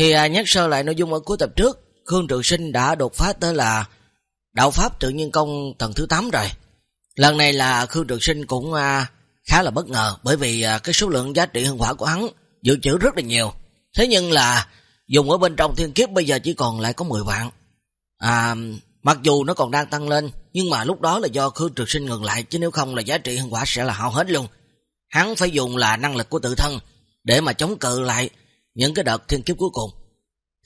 Thì à, nhắc sơ lại nội dung ở cuối tập trước, Khương Trường Sinh đã đột phá tới là đạo pháp tự nhiên công tầng thứ 8 rồi. Lần này là Khương Trường Sinh cũng à, khá là bất ngờ bởi vì à, cái số lượng giá trị hương hỏa của hắn dự trữ rất là nhiều. Thế nhưng là dùng ở bên trong thiên kiếp bây giờ chỉ còn lại có 10 vạn. À, mặc dù nó còn đang tăng lên, nhưng mà lúc đó là do Khương Trường Sinh ngừng lại, chứ nếu không là giá trị hương hỏa sẽ là hao hết luôn. Hắn phải dùng là năng lực của tự thân để mà chống cự lại những cái đợt thiên kiếp cuối cùng.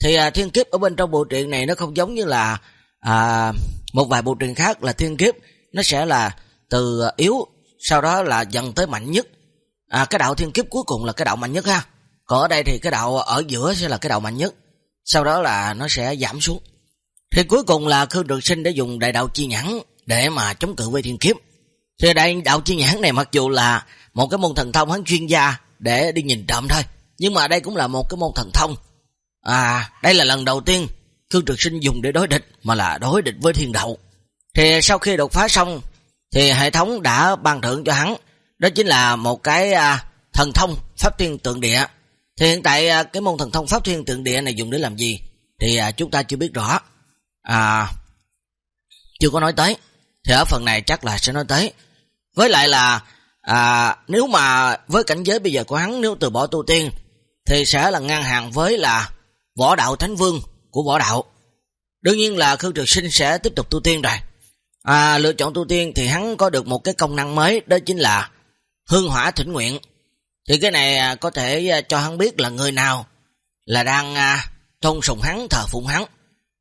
Thì à, thiên kiếp ở bên trong bộ truyện này nó không giống như là à, một vài bộ truyện khác là thiên kiếp, nó sẽ là từ yếu, sau đó là dần tới mạnh nhất. À, cái đạo thiên kiếp cuối cùng là cái đạo mạnh nhất ha. Còn ở đây thì cái đạo ở giữa sẽ là cái đạo mạnh nhất. Sau đó là nó sẽ giảm xuống. Thì cuối cùng là Khương Trường Sinh đã dùng đại đạo chi nhãn để mà chống cự với thiên kiếp. Thì đại đạo chi nhãn này mặc dù là một cái môn thần thông hắn chuyên gia để đi nhìn trộm thôi. Nhưng mà đây cũng là một cái môn thần thông. À, đây là lần đầu tiên Khương Trực Sinh dùng để đối địch mà là đối địch với thiên Đậu. Thì sau khi đột phá xong thì hệ thống đã ban thưởng cho hắn. Đó chính là một cái à, thần thông Pháp Thiên Tượng Địa. Thì hiện tại à, cái môn thần thông Pháp Thiên Tượng Địa này dùng để làm gì thì à, chúng ta chưa biết rõ. À, chưa có nói tới. Thì ở phần này chắc là sẽ nói tới. Với lại là à, nếu mà với cảnh giới bây giờ của hắn nếu từ bỏ tu tiên thì sẽ là ngang hàng với là võ đạo thánh vương của võ đạo. Đương nhiên là Khương Trường Sinh sẽ tiếp tục tu tiên rồi. À, lựa chọn tu tiên thì hắn có được một cái công năng mới đó chính là hương hỏa thỉnh nguyện. Thì cái này à, có thể à, cho hắn biết là người nào là đang à, tôn sùng hắn, thờ phụng hắn.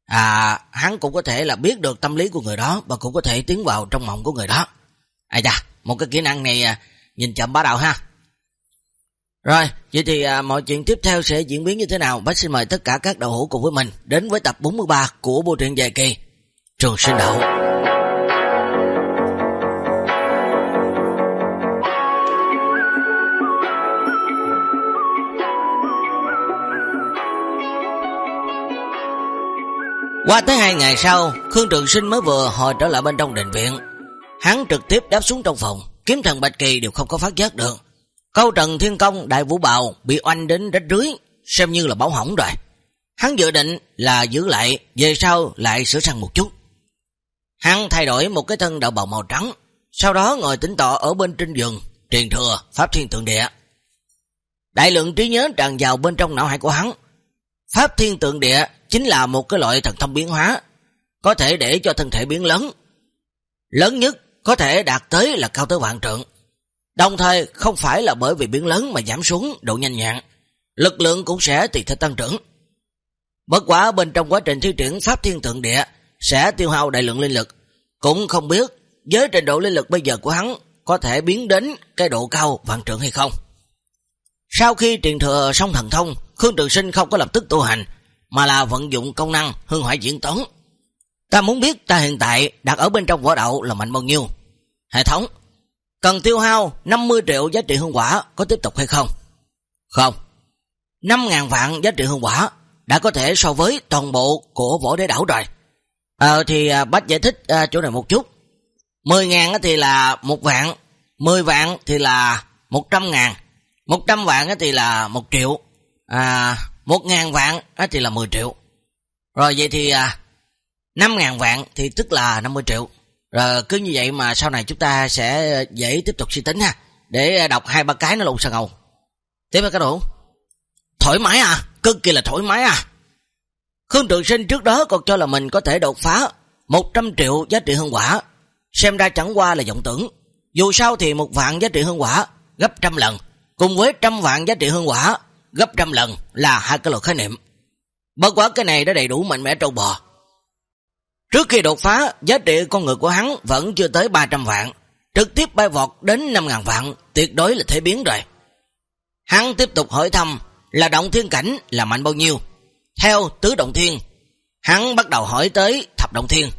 À, hắn cũng có thể là biết được tâm lý của người đó và cũng có thể tiến vào trong mộng của người đó. À da, một cái kỹ năng này à, nhìn chậm bá đạo ha. Rồi, vậy thì à, mọi chuyện tiếp theo sẽ diễn biến như thế nào? Bác xin mời tất cả các đầu hữu cùng với mình đến với tập 43 của bộ truyện dài kỳ Trường Sinh Đạo. Qua tới hai ngày sau, Khương Trường Sinh mới vừa hồi trở lại bên trong đền viện. Hắn trực tiếp đáp xuống trong phòng, kiếm thần Bạch Kỳ đều không có phát giác được. Câu Trần Thiên Công Đại Vũ Bào bị oanh đến rách rưới, xem như là báo hỏng rồi. Hắn dự định là giữ lại, về sau lại sửa sang một chút. Hắn thay đổi một cái thân đạo bào màu trắng, sau đó ngồi tĩnh tọa ở bên trên giường, truyền thừa Pháp Thiên Tượng Địa. Đại lượng trí nhớ tràn vào bên trong não hải của hắn. Pháp Thiên Tượng Địa chính là một cái loại thần thông biến hóa, có thể để cho thân thể biến lớn. Lớn nhất có thể đạt tới là cao tới vạn trượng. Đồng thời không phải là bởi vì biến lớn mà giảm xuống độ nhanh nhạn, lực lượng cũng sẽ tùy theo tăng trưởng. Bất quả bên trong quá trình thi triển Pháp Thiên Tượng Địa sẽ tiêu hao đại lượng linh lực, cũng không biết với trình độ linh lực bây giờ của hắn có thể biến đến cái độ cao vạn trượng hay không. Sau khi truyền thừa xong thần thông, Khương Trường Sinh không có lập tức tu hành, mà là vận dụng công năng hương hoại diễn toán. Ta muốn biết ta hiện tại đặt ở bên trong võ đậu là mạnh bao nhiêu. Hệ thống, cần tiêu hao 50 triệu giá trị hương quả có tiếp tục hay không? Không. 5.000 vạn giá trị hương quả đã có thể so với toàn bộ của võ đế đảo rồi. Ờ thì à, bác giải thích à, chỗ này một chút. 10.000 thì là một vạn, 10 vạn thì là 100 ngàn, 100 vạn thì là 1 triệu, à, 1 ngàn vạn thì là 10 triệu. Rồi vậy thì à, 5 ngàn vạn thì tức là 50 triệu. Rồi cứ như vậy mà sau này chúng ta sẽ ờ, dễ tiếp tục suy tính ha. Để ờ, đọc hai ba cái nó lộn sao ngầu. Tiếp cái đủ. Thoải mái à, cực kỳ là thoải mái à. Khương Trường Sinh trước đó còn cho là mình có thể đột phá 100 triệu giá trị hương quả. Xem ra chẳng qua là vọng tưởng. Dù sao thì một vạn giá trị hương quả gấp trăm lần. Cùng với trăm vạn giá trị hương quả gấp trăm lần là hai cái luật khái niệm. Bất quá cái này đã đầy đủ mạnh mẽ trâu bò. Trước khi đột phá, giá trị con người của hắn vẫn chưa tới 300 vạn, trực tiếp bay vọt đến 5.000 vạn, tuyệt đối là thể biến rồi. Hắn tiếp tục hỏi thăm là động thiên cảnh là mạnh bao nhiêu. Theo tứ động thiên, hắn bắt đầu hỏi tới thập động thiên.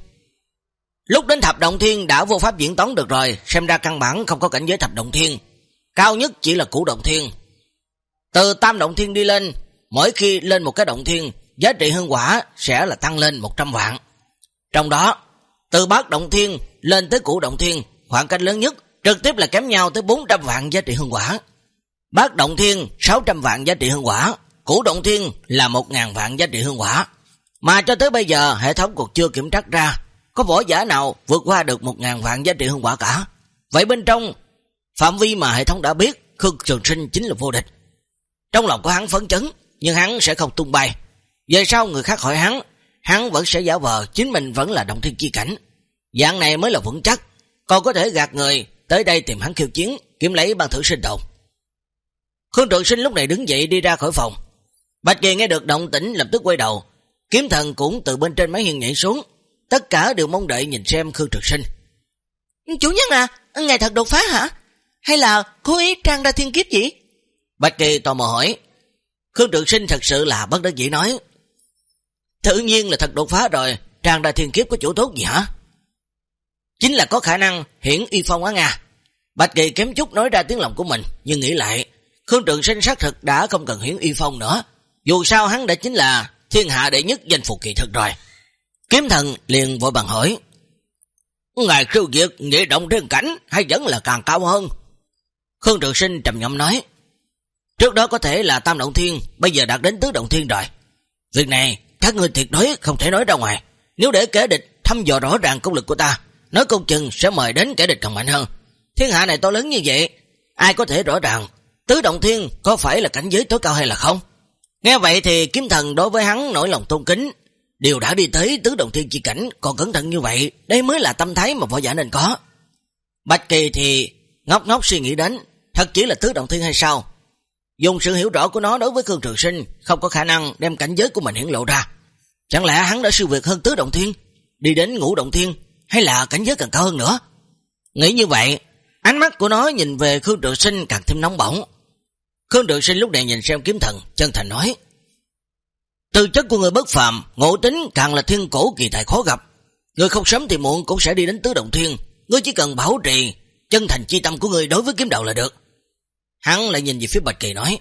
Lúc đến thập động thiên đã vô pháp diễn toán được rồi, xem ra căn bản không có cảnh giới thập động thiên. Cao nhất chỉ là củ động thiên. Từ tam động thiên đi lên, mỗi khi lên một cái động thiên, giá trị hương quả sẽ là tăng lên 100 vạn. Trong đó, từ bát động thiên lên tới cụ động thiên, khoảng cách lớn nhất, trực tiếp là kém nhau tới 400 vạn giá trị hương quả. Bát động thiên 600 vạn giá trị hương quả, củ động thiên là một ngàn vạn giá trị hương quả. Mà cho tới bây giờ hệ thống còn chưa kiểm trắc ra có võ giả nào vượt qua được một ngàn vạn giá trị hương quả cả. Vậy bên trong phạm vi mà hệ thống đã biết Khương Trường Sinh chính là vô địch. Trong lòng của hắn phấn chấn nhưng hắn sẽ không tung bay. Về sau người khác hỏi hắn hắn vẫn sẽ giả vờ chính mình vẫn là động thiên chi cảnh. Dạng này mới là vững chắc còn có thể gạt người tới đây tìm hắn khiêu chiến kiếm lấy ban thử sinh động. Khương Trường Sinh lúc này đứng dậy đi ra khỏi phòng. Bạch Kỳ nghe được động tĩnh lập tức quay đầu. Kiếm thần cũng từ bên trên máy hiên nhảy xuống. Tất cả đều mong đợi nhìn xem Khương Trường Sinh. Chủ nhân à, ngài thật đột phá hả? Hay là cố ý trang ra thiên kiếp gì? Bạch Kỳ tò mò hỏi. Khương Trường Sinh thật sự là bất đắc dĩ nói. Tự nhiên là thật đột phá rồi, Tràng đại thiên kiếp có chỗ tốt gì hả? Chính là có khả năng hiển y phong á Nga. Bạch Kỳ kém chút nói ra tiếng lòng của mình, nhưng nghĩ lại, Khương Trường Sinh xác thực đã không cần hiển y phong nữa. Dù sao hắn đã chính là thiên hạ đệ nhất danh phục kỳ thực rồi. Kiếm thần liền vội bằng hỏi, Ngài khiêu diệt nghệ động trên cảnh hay vẫn là càng cao hơn? Khương Trường Sinh trầm nhậm nói, Trước đó có thể là tam động thiên, bây giờ đạt đến tứ động thiên rồi. Việc này, các người tuyệt đối không thể nói ra ngoài. Nếu để kẻ địch thăm dò rõ ràng công lực của ta, nói công chừng sẽ mời đến kẻ địch còn mạnh hơn. Thiên hạ này to lớn như vậy, ai có thể rõ ràng tứ động thiên có phải là cảnh giới tối cao hay là không? Nghe vậy thì kiếm thần đối với hắn nổi lòng tôn kính, điều đã đi tới tứ động thiên chi cảnh, còn cẩn thận như vậy, đây mới là tâm thái mà võ giả nên có. Bạch Kỳ thì ngốc ngốc suy nghĩ đến, thật chỉ là tứ động thiên hay sao? Dùng sự hiểu rõ của nó đối với Khương Trường Sinh, không có khả năng đem cảnh giới của mình hiển lộ ra. Chẳng lẽ hắn đã siêu việt hơn tứ động thiên, đi đến ngũ động thiên, hay là cảnh giới càng cao hơn nữa? Nghĩ như vậy, ánh mắt của nó nhìn về Khương Trường Sinh càng thêm nóng bỏng. Khương Trường Sinh lúc này nhìn xem kiếm thần, chân thành nói. Tư chất của người bất phàm, ngộ tính càng là thiên cổ kỳ tài khó gặp. Người không sớm thì muộn cũng sẽ đi đến tứ động thiên. Ngươi chỉ cần bảo trì chân thành chi tâm của người đối với kiếm đạo là được. Hắn lại nhìn về phía Bạch Kỳ nói.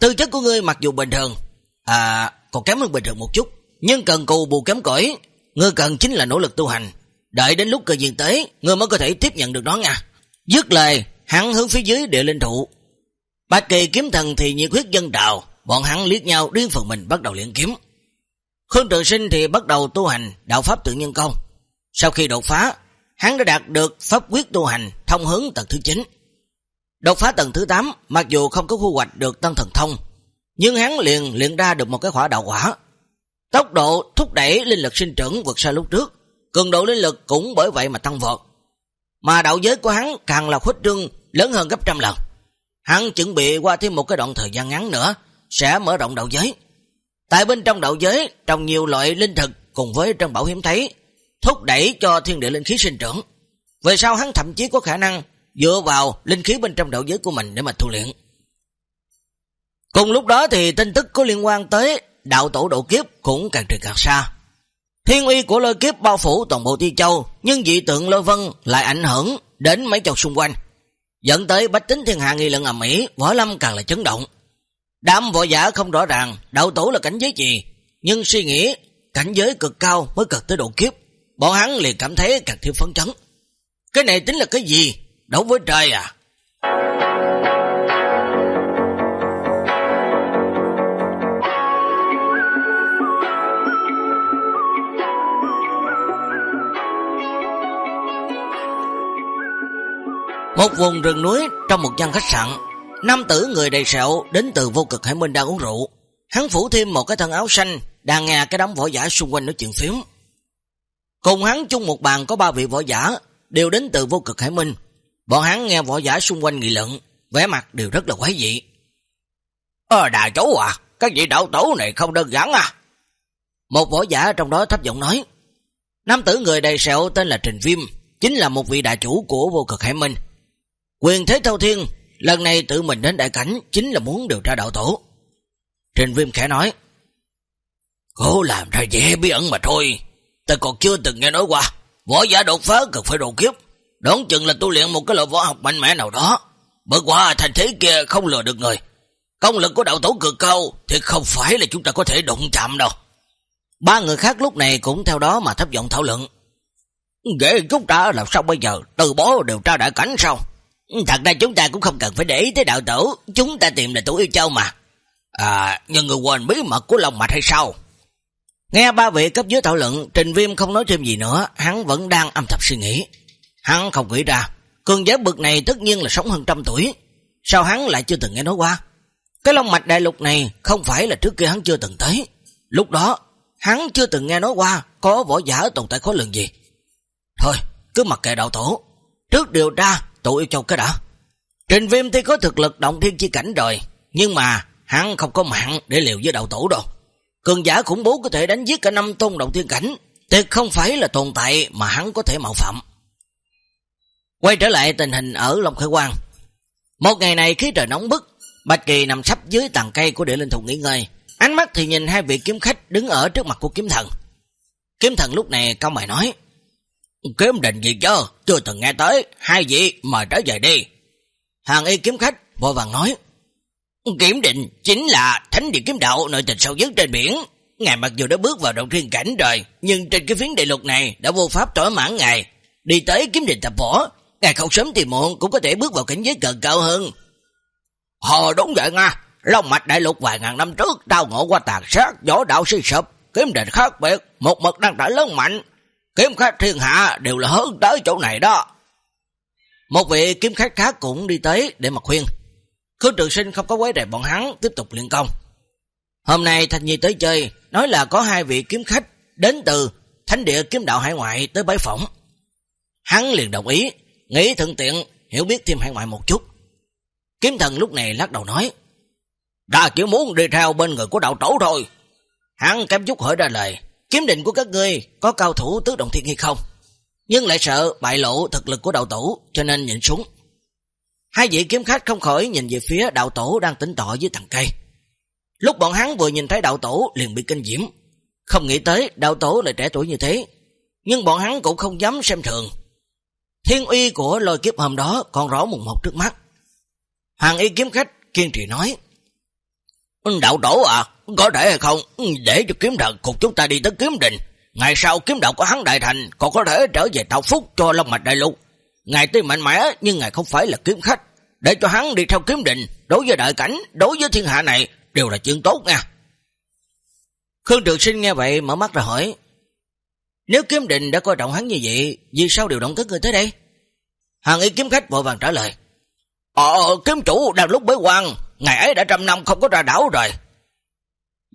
Tư chất của ngươi mặc dù bình thường, à, còn kém hơn bình thường một chút, nhưng cần cù bù kém cỏi, ngươi cần chính là nỗ lực tu hành. Đợi đến lúc cơ duyên tới, ngươi mới có thể tiếp nhận được đó nha. Dứt lời, hắn hướng phía dưới địa linh thụ. Bạch Kỳ kiếm thần thì nhiệt huyết dân đạo, bọn hắn liếc nhau riêng phần mình bắt đầu luyện kiếm. Khương Trường Sinh thì bắt đầu tu hành đạo pháp tự nhân công. Sau khi đột phá, hắn đã đạt được pháp quyết tu hành thông hướng tầng thứ 9. Đột phá tầng thứ 8, mặc dù không có khu hoạch được tân thần thông, nhưng hắn liền luyện ra được một cái khỏa đạo quả. Tốc độ thúc đẩy linh lực sinh trưởng vượt xa lúc trước, cường độ linh lực cũng bởi vậy mà tăng vọt. Mà đạo giới của hắn càng là khuếch trương lớn hơn gấp trăm lần. Hắn chuẩn bị qua thêm một cái đoạn thời gian ngắn nữa, sẽ mở rộng đạo giới. Tại bên trong đạo giới, trồng nhiều loại linh thực cùng với trân bảo hiếm thấy, thúc đẩy cho thiên địa linh khí sinh trưởng. Về sau hắn thậm chí có khả năng dựa vào linh khí bên trong đạo giới của mình để mà tu luyện. Cùng lúc đó thì tin tức có liên quan tới đạo tổ độ kiếp cũng càng truyền càng xa. Thiên uy của lôi kiếp bao phủ toàn bộ Ti Châu, nhưng dị tượng lôi vân lại ảnh hưởng đến mấy châu xung quanh, dẫn tới bách tính thiên hạ nghi lận ầm ĩ, võ lâm càng là chấn động. Đám võ giả không rõ ràng đạo tổ là cảnh giới gì, nhưng suy nghĩ cảnh giới cực cao mới cực tới độ kiếp, bọn hắn liền cảm thấy càng thêm phấn chấn. Cái này tính là cái gì? Đấu với trời à? Một vùng rừng núi trong một gian khách sạn, nam tử người đầy sẹo đến từ vô cực hải minh đang uống rượu. Hắn phủ thêm một cái thân áo xanh, đang nghe cái đám võ giả xung quanh nói chuyện phiếm. Cùng hắn chung một bàn có ba vị võ giả, đều đến từ vô cực hải minh. Bọn hắn nghe võ giả xung quanh nghị luận, vẻ mặt đều rất là quái dị. Ờ đại chú à, các vị đạo tổ này không đơn giản à. Một võ giả trong đó thấp giọng nói. Nam tử người đầy sẹo tên là Trình Viêm, chính là một vị đại chủ của vô cực hải minh. Quyền Thế Thâu Thiên lần này tự mình đến đại cảnh chính là muốn điều tra đạo tổ. Trình Viêm khẽ nói, cố làm ra dễ bí ẩn mà thôi, ta còn chưa từng nghe nói qua, võ giả đột phá cần phải đột kiếp, đón chừng là tu luyện một cái loại võ học mạnh mẽ nào đó. Bởi qua thành thế kia không lừa được người, công lực của đạo tổ cực cao thì không phải là chúng ta có thể đụng chạm đâu. Ba người khác lúc này cũng theo đó mà thấp giọng thảo luận. Vậy chúng ta làm sao bây giờ, từ bó điều tra đại cảnh sao? Thật ra chúng ta cũng không cần phải để ý tới đạo tổ, chúng ta tìm là tổ yêu châu mà. À, nhưng người quên bí mật của lòng mạch hay sao? Nghe ba vị cấp dưới thảo luận, Trình Viêm không nói thêm gì nữa, hắn vẫn đang âm thầm suy nghĩ. Hắn không nghĩ ra, cường giới bực này tất nhiên là sống hơn trăm tuổi. Sao hắn lại chưa từng nghe nói qua? Cái long mạch đại lục này không phải là trước kia hắn chưa từng tới. Lúc đó, hắn chưa từng nghe nói qua có võ giả tồn tại khối lượng gì. Thôi, cứ mặc kệ đạo tổ. Trước điều tra, tụi yêu châu cái đã. Trình Viêm thì có thực lực động thiên chi cảnh rồi, nhưng mà hắn không có mạng để liều với đầu tổ đâu. Cường giả khủng bố có thể đánh giết cả năm tôn động thiên cảnh, tuyệt không phải là tồn tại mà hắn có thể mạo phạm. Quay trở lại tình hình ở Long Khởi Quang. Một ngày này khí trời nóng bức, Bạch Kỳ nằm sắp dưới tàn cây của địa linh thùng nghỉ ngơi. Ánh mắt thì nhìn hai vị kiếm khách đứng ở trước mặt của kiếm thần. Kiếm thần lúc này cao mày nói, Kiếm định gì chứ, chưa từng nghe tới, hai vị mời trở về đi. Hàng y kiếm khách vội vàng nói, Kiếm định chính là thánh địa kiếm đạo nội tình sâu nhất trên biển. Ngài mặc dù đã bước vào động thiên cảnh rồi, nhưng trên cái phiến đại lục này đã vô pháp tỏa mãn ngài. Đi tới kiếm định tập võ, ngài không sớm thì muộn cũng có thể bước vào cảnh giới gần cao hơn. Hồ đúng vậy nha, Long mạch đại lục vài ngàn năm trước đau ngộ qua tàn sát, gió đạo suy sụp, kiếm định khác biệt, một mực đang đã lớn mạnh. Kiếm khách thiên hạ đều là hướng tới chỗ này đó. Một vị kiếm khách khác cũng đi tới để mà khuyên. Khương Trường Sinh không có quấy rầy bọn hắn tiếp tục luyện công. Hôm nay Thanh Nhi tới chơi, nói là có hai vị kiếm khách đến từ Thánh địa kiếm đạo hải ngoại tới bái phỏng. Hắn liền đồng ý, nghĩ thuận tiện hiểu biết thêm hải ngoại một chút. Kiếm thần lúc này lắc đầu nói, đã chỉ muốn đi theo bên người của đạo tổ thôi. Hắn kém chút hỏi ra lời, kiếm định của các ngươi có cao thủ tứ động thiên hay không? Nhưng lại sợ bại lộ thực lực của đạo tổ cho nên nhìn xuống. Hai vị kiếm khách không khỏi nhìn về phía đạo tổ đang tính tọa dưới tầng cây. Lúc bọn hắn vừa nhìn thấy đạo tổ liền bị kinh diễm. Không nghĩ tới đạo tổ lại trẻ tuổi như thế. Nhưng bọn hắn cũng không dám xem thường. Thiên uy của lôi kiếp hôm đó còn rõ mùng một trước mắt. Hoàng y kiếm khách kiên trì nói. Đạo tổ à, có thể hay không, ừ, để cho kiếm thần cùng chúng ta đi tới kiếm đình. Ngày sau kiếm đạo của hắn đại thành còn có thể trở về tạo phúc cho Long Mạch Đại Lục. Ngài tuy mạnh mẽ nhưng ngài không phải là kiếm khách. Để cho hắn đi theo kiếm định, đối với đại cảnh, đối với thiên hạ này, đều là chuyện tốt nha. Khương Trường Sinh nghe vậy mở mắt ra hỏi. Nếu kiếm định đã coi trọng hắn như vậy, vì sao điều động tới người tới đây? Hàng y kiếm khách vội vàng trả lời. Ờ, kiếm chủ đang lúc bế quan, ngày ấy đã trăm năm không có ra đảo rồi.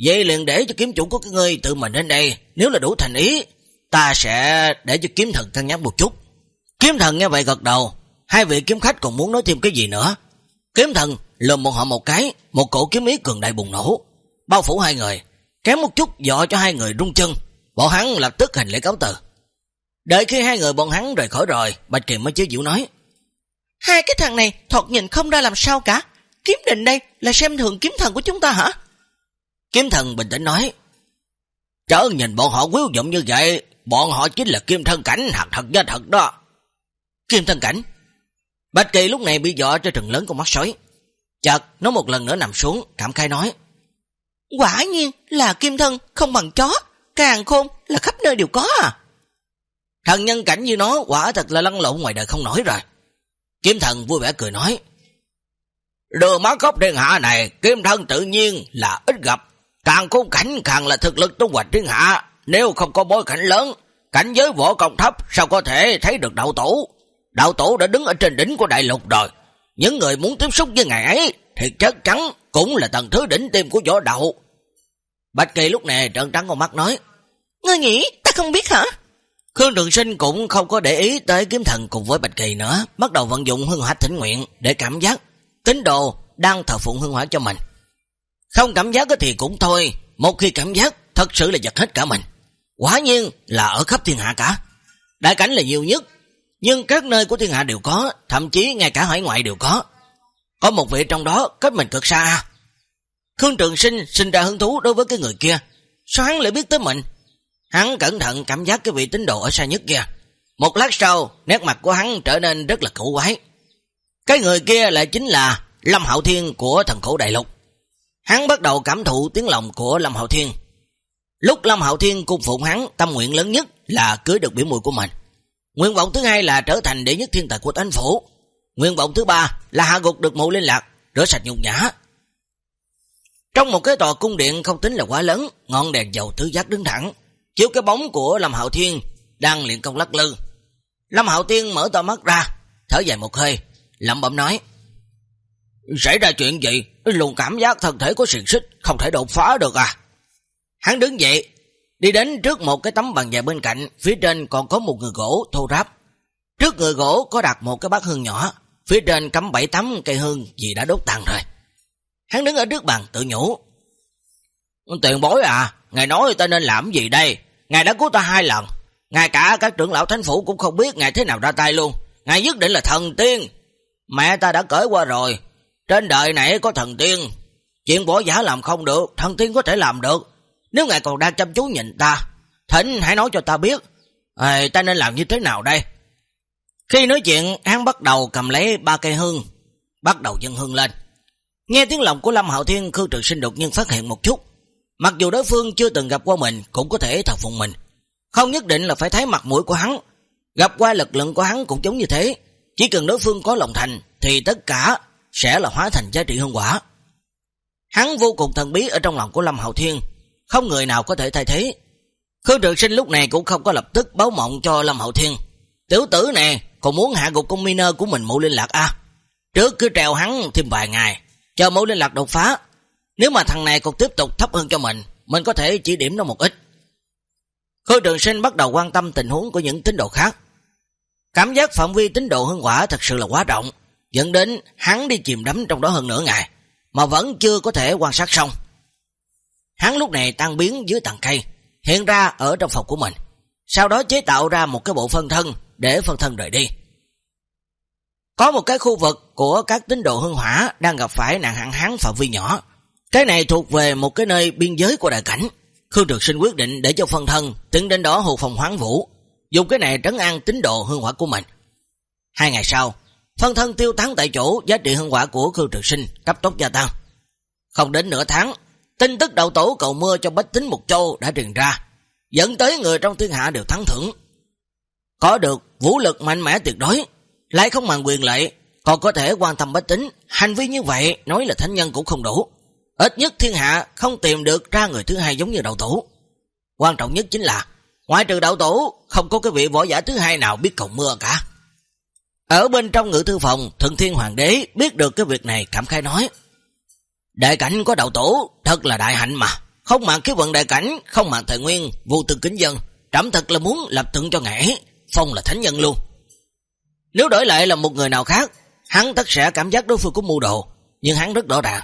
Vậy liền để cho kiếm chủ của các ngươi tự mình đến đây, nếu là đủ thành ý, ta sẽ để cho kiếm thần cân nhắc một chút. Kiếm thần nghe vậy gật đầu, hai vị kiếm khách còn muốn nói thêm cái gì nữa. Kiếm thần lùm một họ một cái, một cổ kiếm ý cường đại bùng nổ, bao phủ hai người, kém một chút dọ cho hai người rung chân, bọn hắn lập tức hành lễ cáo từ. Đợi khi hai người bọn hắn rời khỏi rồi, Bạch Kiều mới chứa dịu nói. Hai cái thằng này thoạt nhìn không ra làm sao cả, kiếm định đây là xem thường kiếm thần của chúng ta hả? Kiếm thần bình tĩnh nói. Chớ nhìn bọn họ quyết dụng như vậy, bọn họ chính là kim thân cảnh thật thật ra thật đó. Kim thân cảnh. Bạch Kỳ lúc này bị dọa cho trừng lớn con mắt sói. Chợt, nó một lần nữa nằm xuống, cảm khai nói. Quả nhiên là kim thân không bằng chó, càng khôn là khắp nơi đều có à. Thần nhân cảnh như nó quả thật là lăn lộn ngoài đời không nổi rồi. Kim thần vui vẻ cười nói. Đưa má khóc thiên hạ này, kim thân tự nhiên là ít gặp. Càng khôn cảnh càng là thực lực tung hoạch thiên hạ. Nếu không có bối cảnh lớn, cảnh giới võ công thấp sao có thể thấy được đạo tổ. Đạo tổ đã đứng ở trên đỉnh của đại lục rồi. Những người muốn tiếp xúc với ngài ấy thì chắc chắn cũng là tầng thứ đỉnh tim của võ đạo. Bạch Kỳ lúc này trợn trắng con mắt nói Ngươi nghĩ ta không biết hả? Khương Trường Sinh cũng không có để ý tới kiếm thần cùng với Bạch Kỳ nữa, bắt đầu vận dụng hương hỏa thỉnh nguyện để cảm giác tín đồ đang thờ phụng hương hỏa cho mình. Không cảm giác thì cũng thôi, một khi cảm giác thật sự là giật hết cả mình. Quả nhiên là ở khắp thiên hạ cả. Đại cảnh là nhiều nhất, nhưng các nơi của thiên hạ đều có, thậm chí ngay cả hải ngoại đều có. Có một vị trong đó cách mình cực xa. Khương Trường Sinh sinh ra hứng thú đối với cái người kia. Sao hắn lại biết tới mình? Hắn cẩn thận cảm giác cái vị tín đồ ở xa nhất kia. Một lát sau, nét mặt của hắn trở nên rất là cổ quái. Cái người kia lại chính là Lâm Hạo Thiên của thần khổ đại lục. Hắn bắt đầu cảm thụ tiếng lòng của Lâm Hạo Thiên. Lúc Lâm Hạo Thiên cung phụng hắn, tâm nguyện lớn nhất là cưới được biểu mùi của mình. Nguyện vọng thứ hai là trở thành đệ nhất thiên tài của thánh phủ Nguyện vọng thứ ba là hạ gục được mộ liên lạc, rửa sạch nhục nhã. Trong một cái tòa cung điện không tính là quá lớn, ngọn đèn dầu tứ giác đứng thẳng, chiếu cái bóng của Lâm Hạo Thiên đang luyện công lắc lư. Lâm Hạo Thiên mở to mắt ra, thở dài một hơi, lẩm bẩm nói: "Xảy ra chuyện gì? Luôn cảm giác thân thể có xiềng xích không thể đột phá được à?" Hắn đứng dậy, đi đến trước một cái tấm bàn dài bên cạnh, phía trên còn có một người gỗ thô ráp. Trước người gỗ có đặt một cái bát hương nhỏ, phía trên cắm bảy tấm cây hương gì đã đốt tàn rồi. Hắn đứng ở trước bàn tự nhủ. Tiền bối à, ngài nói ta nên làm gì đây? Ngài đã cứu ta hai lần. Ngay cả các trưởng lão thánh phủ cũng không biết ngài thế nào ra tay luôn. Ngài nhất định là thần tiên. Mẹ ta đã cởi qua rồi. Trên đời này có thần tiên. Chuyện bỏ giả làm không được, thần tiên có thể làm được. Nếu ngài còn đang chăm chú nhìn ta, thỉnh hãy nói cho ta biết. À, ta nên làm như thế nào đây? Khi nói chuyện, hắn bắt đầu cầm lấy ba cây hương, bắt đầu dân hương lên. Nghe tiếng lòng của Lâm Hạo Thiên, Khương Trực Sinh đột nhiên phát hiện một chút. Mặc dù đối phương chưa từng gặp qua mình, cũng có thể thật phụng mình. Không nhất định là phải thấy mặt mũi của hắn. Gặp qua lực lượng của hắn cũng giống như thế. Chỉ cần đối phương có lòng thành, thì tất cả sẽ là hóa thành giá trị hương quả. Hắn vô cùng thần bí ở trong lòng của Lâm Hậu Thiên, không người nào có thể thay thế. Khương Trực Sinh lúc này cũng không có lập tức báo mộng cho Lâm Hậu Thiên. Tiểu tử nè, còn muốn hạ gục con miner của mình Mẫu Linh lạc à? Trước cứ treo hắn thêm vài ngày, chờ mẫu Linh lạc đột phá. Nếu mà thằng này còn tiếp tục thấp hơn cho mình, mình có thể chỉ điểm nó một ít. Khôi trường sinh bắt đầu quan tâm tình huống của những tín đồ khác. Cảm giác phạm vi tín đồ hương quả thật sự là quá rộng, dẫn đến hắn đi chìm đắm trong đó hơn nửa ngày, mà vẫn chưa có thể quan sát xong. Hắn lúc này tan biến dưới tầng cây, hiện ra ở trong phòng của mình, sau đó chế tạo ra một cái bộ phân thân để phân thân rời đi. Có một cái khu vực của các tín đồ hương hỏa đang gặp phải nạn hạn hán phạm vi nhỏ. Cái này thuộc về một cái nơi biên giới của đại cảnh. Khương Trực Sinh quyết định để cho phân thân tiến đến đó hộ phòng hoáng vũ, dùng cái này trấn an tín đồ hương hỏa của mình. Hai ngày sau, phân thân tiêu tán tại chỗ, giá trị hương quả của Khương Trực Sinh cấp tốc gia tăng. Không đến nửa tháng, tin tức đầu tổ cầu mưa cho bách tính một châu đã truyền ra, dẫn tới người trong thiên hạ đều thắng thưởng. Có được vũ lực mạnh mẽ tuyệt đối, lại không màng quyền lệ, còn có thể quan tâm bách tính, hành vi như vậy nói là thánh nhân cũng không đủ. Ít nhất thiên hạ không tìm được ra người thứ hai giống như đạo tổ. Quan trọng nhất chính là, ngoại trừ đạo tổ, không có cái vị võ giả thứ hai nào biết cầu mưa cả. Ở bên trong ngự thư phòng, Thượng Thiên Hoàng đế biết được cái việc này cảm khai nói. Đại cảnh có đạo tổ, thật là đại hạnh mà. Không mạng khí vận đại cảnh, không mạng thời nguyên, vô tư kính dân. Trẩm thật là muốn lập tượng cho ngã Phong là thánh nhân luôn. Nếu đổi lại là một người nào khác, hắn tất sẽ cảm giác đối phương có mưu đồ, nhưng hắn rất rõ ràng.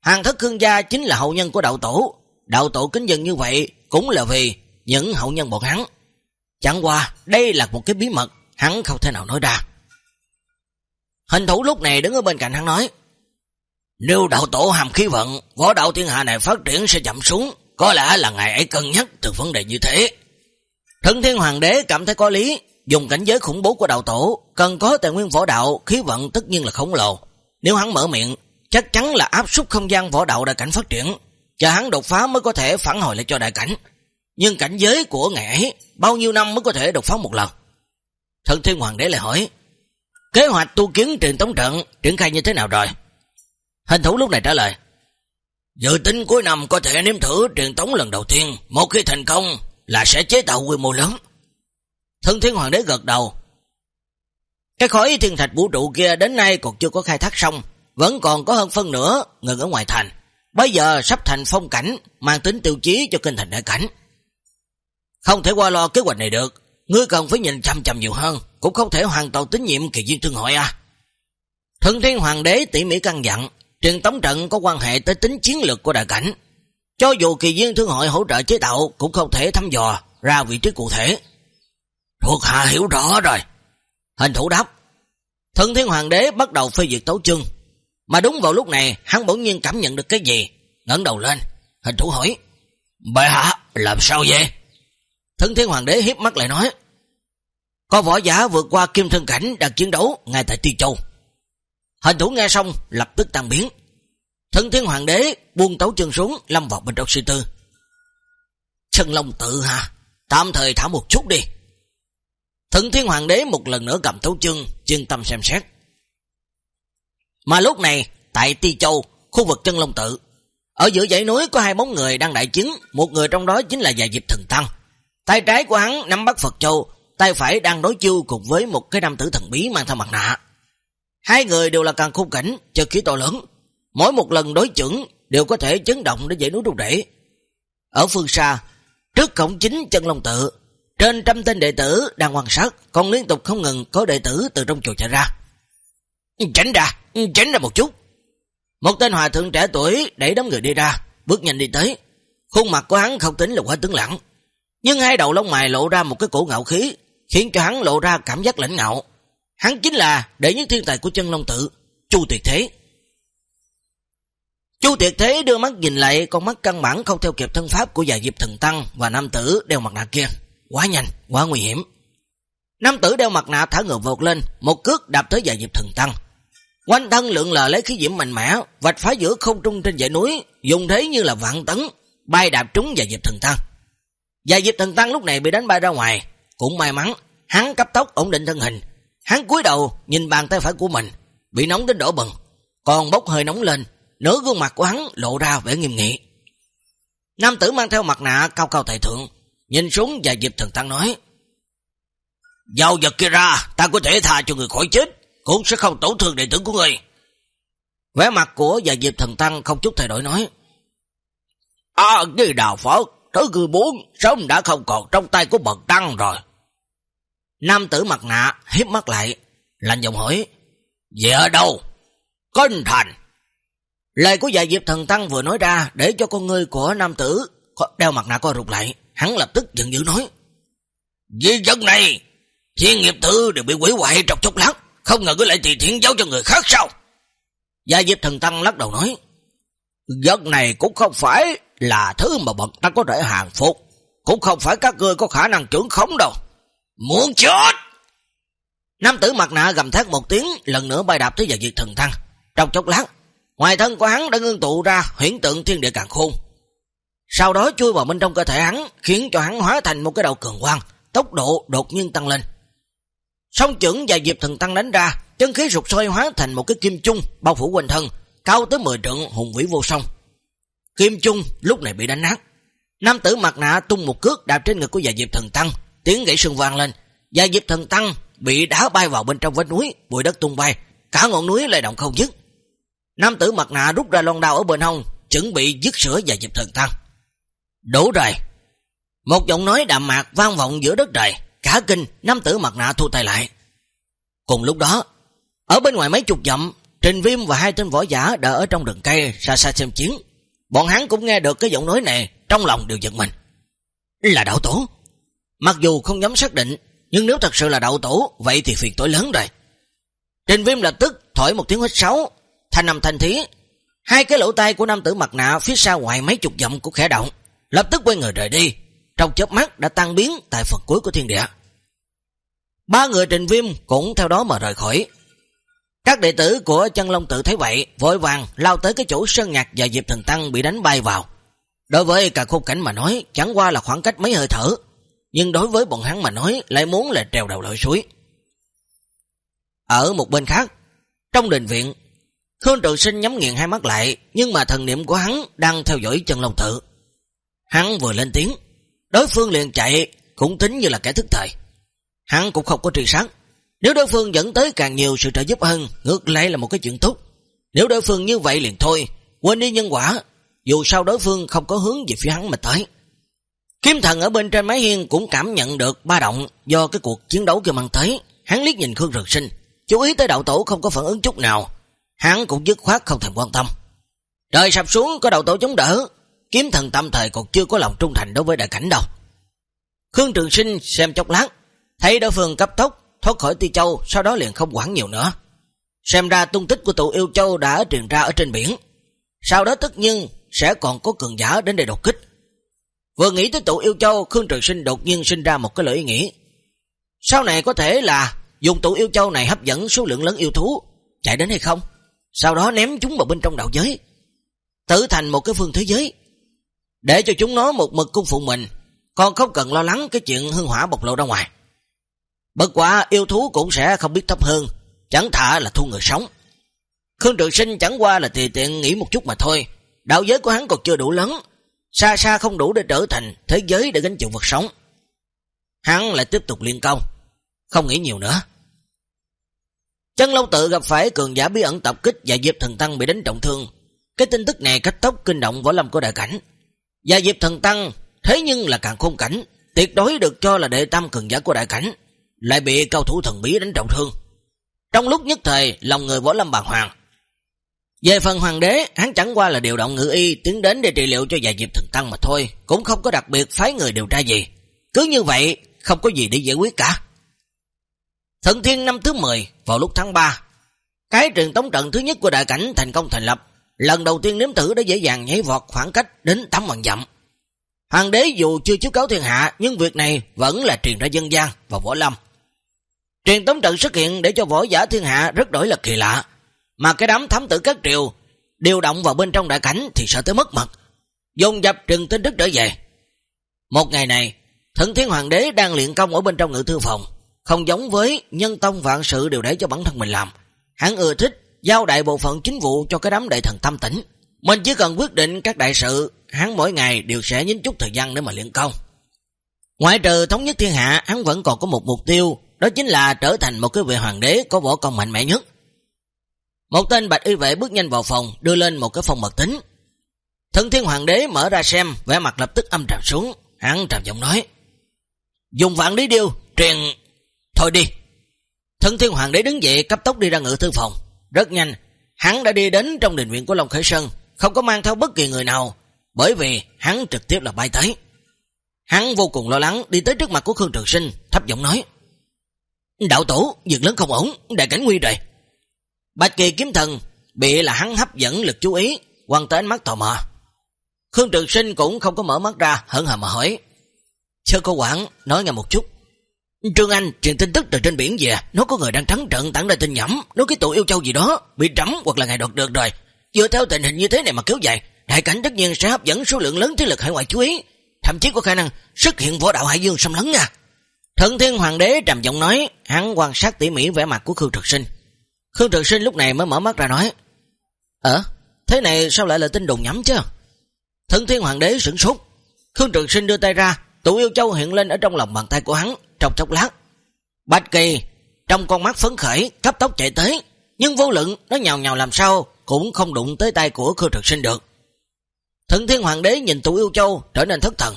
Hàng thất khương gia chính là hậu nhân của đạo tổ. Đạo tổ kính dân như vậy cũng là vì những hậu nhân bọn hắn. Chẳng qua, đây là một cái bí mật, hắn không thể nào nói ra. Hình thủ lúc này đứng ở bên cạnh hắn nói, Nếu đạo tổ hàm khí vận, võ đạo thiên hạ này phát triển sẽ chậm xuống, có lẽ là ngày ấy cân nhắc từ vấn đề như thế. Thân thiên hoàng đế cảm thấy có lý, dùng cảnh giới khủng bố của đạo tổ, cần có tài nguyên võ đạo, khí vận tất nhiên là khổng lồ. Nếu hắn mở miệng, chắc chắn là áp suất không gian võ đạo đại cảnh phát triển, chờ hắn đột phá mới có thể phản hồi lại cho đại cảnh. Nhưng cảnh giới của ngày ấy, bao nhiêu năm mới có thể đột phá một lần? Thần thiên hoàng đế lại hỏi, kế hoạch tu kiến truyền tống trận triển khai như thế nào rồi? Hình thủ lúc này trả lời, dự tính cuối năm có thể nếm thử truyền tống lần đầu tiên, một khi thành công là sẽ chế tạo quy mô lớn. Thân thiên hoàng đế gật đầu. Cái khối thiên thạch vũ trụ kia đến nay còn chưa có khai thác xong, vẫn còn có hơn phân nửa ngừng ở ngoài thành. Bây giờ sắp thành phong cảnh, mang tính tiêu chí cho kinh thành đại cảnh. Không thể qua lo kế hoạch này được, ngươi cần phải nhìn chăm chăm nhiều hơn, cũng không thể hoàn toàn tín nhiệm kỳ duyên thương hội à. Thân thiên hoàng đế tỉ mỉ căn dặn, truyền tống trận có quan hệ tới tính chiến lược của đại cảnh. Cho dù kỳ duyên thương hội hỗ trợ chế tạo, cũng không thể thăm dò ra vị trí cụ thể. Thuộc hạ hiểu rõ rồi. Hình thủ đáp. Thân thiên hoàng đế bắt đầu phê duyệt tấu chương. Mà đúng vào lúc này, hắn bỗng nhiên cảm nhận được cái gì. Ngẫn đầu lên. Hình thủ hỏi. Bệ hạ, làm sao vậy? Thân thiên hoàng đế hiếp mắt lại nói. Có võ giả vượt qua kim thân cảnh đang chiến đấu ngay tại Tuy Châu. Hình thủ nghe xong, lập tức tăng biến. Thân thiên hoàng đế buông tấu chân xuống, lâm vào bên trong suy tư. Chân Long tự hà tạm thời thả một chút đi. thân thiên hoàng đế một lần nữa cầm tấu chân, chuyên tâm xem xét. Mà lúc này, tại Ti Châu, khu vực chân Long Tự, Ở giữa dãy núi có hai bóng người đang đại chứng, một người trong đó chính là già diệp thần tăng. Tay trái của hắn nắm bắt Phật Châu, tay phải đang đối chiêu cùng với một cái nam tử thần bí mang theo mặt nạ. Hai người đều là càng khung cảnh, chờ khí to lớn. Mỗi một lần đối chưởng đều có thể chấn động để dãy núi rung rễ. Ở phương xa, trước cổng chính chân long tự, trên trăm tên đệ tử đang quan sát, còn liên tục không ngừng có đệ tử từ trong chùa chạy ra. Tránh ra, tránh ra một chút. Một tên hòa thượng trẻ tuổi đẩy đám người đi ra, bước nhanh đi tới. Khuôn mặt của hắn không tính là quá tướng lặng. Nhưng hai đầu lông mày lộ ra một cái cổ ngạo khí, khiến cho hắn lộ ra cảm giác lãnh ngạo. Hắn chính là đệ nhất thiên tài của chân long tự, Chu Tuyệt Thế. Chu Tuyệt Thế đưa mắt nhìn lại con mắt căn bản không theo kịp thân pháp của già diệp thần tăng và nam tử đeo mặt nạ kia. Quá nhanh, quá nguy hiểm. Nam tử đeo mặt nạ thả ngược vột lên, một cước đạp tới già diệp thần tăng. Quanh thân lượng lờ lấy khí diễm mạnh mẽ, vạch phá giữa không trung trên dãy núi, dùng thế như là vạn tấn, bay đạp trúng già diệp thần tăng. Và diệp thần tăng lúc này bị đánh bay ra ngoài, cũng may mắn, hắn cấp tốc ổn định thân hình. Hắn cúi đầu nhìn bàn tay phải của mình, bị nóng đến đổ bừng, còn bốc hơi nóng lên, nửa gương mặt của hắn lộ ra vẻ nghiêm nghị. Nam tử mang theo mặt nạ cao cao thầy thượng, nhìn xuống và dịp thần tăng nói, Giao vật kia ra, ta có thể tha cho người khỏi chết, cũng sẽ không tổn thương đệ tử của người. Vẻ mặt của và dịp thần tăng không chút thay đổi nói, À, cái đào Phật, thứ người muốn, sớm đã không còn trong tay của bậc tăng rồi. Nam tử mặt nạ, hiếp mắt lại, lạnh giọng hỏi, Về ở đâu? Kinh thành. Lời của dạ diệp thần tăng vừa nói ra để cho con người của nam tử đeo mặt nạ co rụt lại. Hắn lập tức giận dữ nói. Vì dân này, thiên nghiệp thư đều bị quỷ hoại trong chốc lát. Không ngờ cứ lại tùy thiện giáo cho người khác sao? gia diệp thần tăng lắc đầu nói. Dân này cũng không phải là thứ mà bậc ta có thể hàng phục. Cũng không phải các ngươi có khả năng trưởng khống đâu. Muốn chết! Nam tử mặt nạ gầm thét một tiếng, lần nữa bay đạp tới vào diệp thần thăng. Trong chốc lát, Ngoài thân của hắn đã ngưng tụ ra huyển tượng thiên địa càng khôn. Sau đó chui vào bên trong cơ thể hắn, khiến cho hắn hóa thành một cái đầu cường quang, tốc độ đột nhiên tăng lên. Song trưởng và diệp thần tăng đánh ra, chân khí rụt sôi hóa thành một cái kim chung bao phủ quanh thân, cao tới 10 trượng hùng vĩ vô song. Kim chung lúc này bị đánh nát. Nam tử mặt nạ tung một cước đạp trên ngực của già diệp thần tăng, tiếng gãy sương vang lên. Già diệp thần tăng bị đá bay vào bên trong vách núi, bụi đất tung bay, cả ngọn núi lay động không dứt. Nam tử mặt nạ rút ra lon đao ở bên hông, chuẩn bị dứt sữa và diệp thần tăng. Đủ rồi. Một giọng nói đạm mạc vang vọng giữa đất trời, cả kinh, nam tử mặt nạ thu tay lại. Cùng lúc đó, ở bên ngoài mấy chục dặm, Trình Viêm và hai tên võ giả đã ở trong rừng cây xa xa xem chiến. Bọn hắn cũng nghe được cái giọng nói này, trong lòng đều giật mình. Là đạo tổ. Mặc dù không dám xác định, nhưng nếu thật sự là đạo tổ, vậy thì phiền tối lớn rồi. Trình Viêm lập tức thổi một tiếng hít sáu thanh nằm thanh thí. Hai cái lỗ tai của nam tử mặt nạ phía sau ngoài mấy chục dặm của khẽ động, lập tức quay người rời đi, trong chớp mắt đã tan biến tại phần cuối của thiên địa. Ba người trình viêm cũng theo đó mà rời khỏi. Các đệ tử của chân long tự thấy vậy, vội vàng lao tới cái chỗ sơn nhạc và diệp thần tăng bị đánh bay vào. Đối với cả khung cảnh mà nói, chẳng qua là khoảng cách mấy hơi thở, nhưng đối với bọn hắn mà nói lại muốn là trèo đầu lội suối. Ở một bên khác, trong đình viện, Khương Trường Sinh nhắm nghiền hai mắt lại, nhưng mà thần niệm của hắn đang theo dõi chân long tự. Hắn vừa lên tiếng, đối phương liền chạy, cũng tính như là kẻ thức thời. Hắn cũng không có truy sát. Nếu đối phương dẫn tới càng nhiều sự trợ giúp hơn, ngược lại là một cái chuyện tốt. Nếu đối phương như vậy liền thôi, quên đi nhân quả, dù sao đối phương không có hướng về phía hắn mà tới. Kiếm thần ở bên trên mái hiên cũng cảm nhận được ba động do cái cuộc chiến đấu kia mang tới. Hắn liếc nhìn Khương Trường Sinh, chú ý tới đạo tổ không có phản ứng chút nào, hắn cũng dứt khoát không thèm quan tâm. Trời sập xuống có đạo tổ chống đỡ, kiếm thần tâm thời còn chưa có lòng trung thành đối với đại cảnh đâu. Khương Trường Sinh xem chốc lát, thấy đối phương cấp tốc, thoát khỏi Ti Châu, sau đó liền không quản nhiều nữa. Xem ra tung tích của tụ yêu châu đã truyền ra ở trên biển. Sau đó tất nhiên sẽ còn có cường giả đến đây đột kích. Vừa nghĩ tới tụ yêu châu, Khương Trường Sinh đột nhiên sinh ra một cái lợi ý nghĩ. Sau này có thể là dùng tụ yêu châu này hấp dẫn số lượng lớn yêu thú, chạy đến hay không? sau đó ném chúng vào bên trong đạo giới, tự thành một cái phương thế giới, để cho chúng nó một mực cung phụ mình, còn không cần lo lắng cái chuyện hương hỏa bộc lộ ra ngoài. Bất quả yêu thú cũng sẽ không biết thấp hơn, chẳng thả là thu người sống. Khương Trường Sinh chẳng qua là tùy tiện nghĩ một chút mà thôi, đạo giới của hắn còn chưa đủ lớn, xa xa không đủ để trở thành thế giới để gánh chịu vật sống. Hắn lại tiếp tục liên công, không nghĩ nhiều nữa. Chân lâu tự gặp phải cường giả bí ẩn tập kích và Diệp Thần Tăng bị đánh trọng thương. Cái tin tức này cách tốc kinh động võ lâm của đại cảnh. Và Diệp Thần Tăng thế nhưng là càng khôn cảnh, tuyệt đối được cho là đệ tam cường giả của đại cảnh, lại bị cao thủ thần bí đánh trọng thương. Trong lúc nhất thời, lòng người võ lâm bàng hoàng. Về phần hoàng đế, hắn chẳng qua là điều động ngự y tiến đến để trị liệu cho già dịp Thần Tăng mà thôi, cũng không có đặc biệt phái người điều tra gì. Cứ như vậy, không có gì để giải quyết cả. Thần thiên năm thứ 10, vào lúc tháng 3, cái truyền tống trận thứ nhất của đại cảnh thành công thành lập, lần đầu tiên nếm thử đã dễ dàng nhảy vọt khoảng cách đến 8 hoàng dặm. Hoàng đế dù chưa chiếu cáo thiên hạ, nhưng việc này vẫn là truyền ra dân gian và võ lâm. Truyền tống trận xuất hiện để cho võ giả thiên hạ rất đổi là kỳ lạ, mà cái đám thám tử các triều điều động vào bên trong đại cảnh thì sợ tới mất mật, dồn dập trừng tin đức trở về. Một ngày này, thần thiên hoàng đế đang luyện công ở bên trong ngự thư phòng, không giống với nhân tông vạn sự đều để cho bản thân mình làm. Hắn ưa thích giao đại bộ phận chính vụ cho cái đám đại thần tâm tỉnh. Mình chỉ cần quyết định các đại sự, hắn mỗi ngày đều sẽ nhín chút thời gian để mà luyện công. Ngoại trừ thống nhất thiên hạ, hắn vẫn còn có một mục tiêu, đó chính là trở thành một cái vị hoàng đế có võ công mạnh mẽ nhất. Một tên bạch y vệ bước nhanh vào phòng, đưa lên một cái phòng mật tính. Thần thiên hoàng đế mở ra xem, vẻ mặt lập tức âm trầm xuống, hắn trầm giọng nói. Dùng vạn lý điêu, truyền Thôi đi. Thân thiên hoàng đế đứng dậy cấp tốc đi ra ngự thư phòng. Rất nhanh, hắn đã đi đến trong đình viện của Long Khởi Sơn, không có mang theo bất kỳ người nào, bởi vì hắn trực tiếp là bay tới. Hắn vô cùng lo lắng đi tới trước mặt của Khương Trường Sinh, thấp giọng nói. Đạo tổ, việc lớn không ổn, đại cảnh nguy rồi. Bạch kỳ kiếm thần bị là hắn hấp dẫn lực chú ý, quan tới ánh mắt tò mò. Khương Trường Sinh cũng không có mở mắt ra, hận hờ mà hỏi. Sơ cô quản, nói nghe một chút. Trương Anh truyền tin tức từ trên biển về, nó có người đang trắng trận tặng ra tin nhẩm, nói cái tụ yêu châu gì đó, bị trắm hoặc là ngày đột được rồi. Dựa theo tình hình như thế này mà kéo dài, đại cảnh tất nhiên sẽ hấp dẫn số lượng lớn thế lực hải ngoại chú ý, thậm chí có khả năng xuất hiện võ đạo hải dương xâm lấn nha. Thần thiên hoàng đế trầm giọng nói, hắn quan sát tỉ mỉ vẻ mặt của Khương Trực Sinh. Khương Trực Sinh lúc này mới mở mắt ra nói, Ờ, thế này sao lại là tin đồn nhắm chứ? Thần thiên hoàng đế sửng sốt, Khương Trực Sinh đưa tay ra, tụ yêu châu hiện lên ở trong lòng bàn tay của hắn, trong chốc lát. Bạch Kỳ trong con mắt phấn khởi cấp tốc chạy tới, nhưng vô lượng nó nhào nhào làm sao cũng không đụng tới tay của Khương Trực Sinh được. thần Thiên Hoàng đế nhìn tụ yêu châu trở nên thất thần.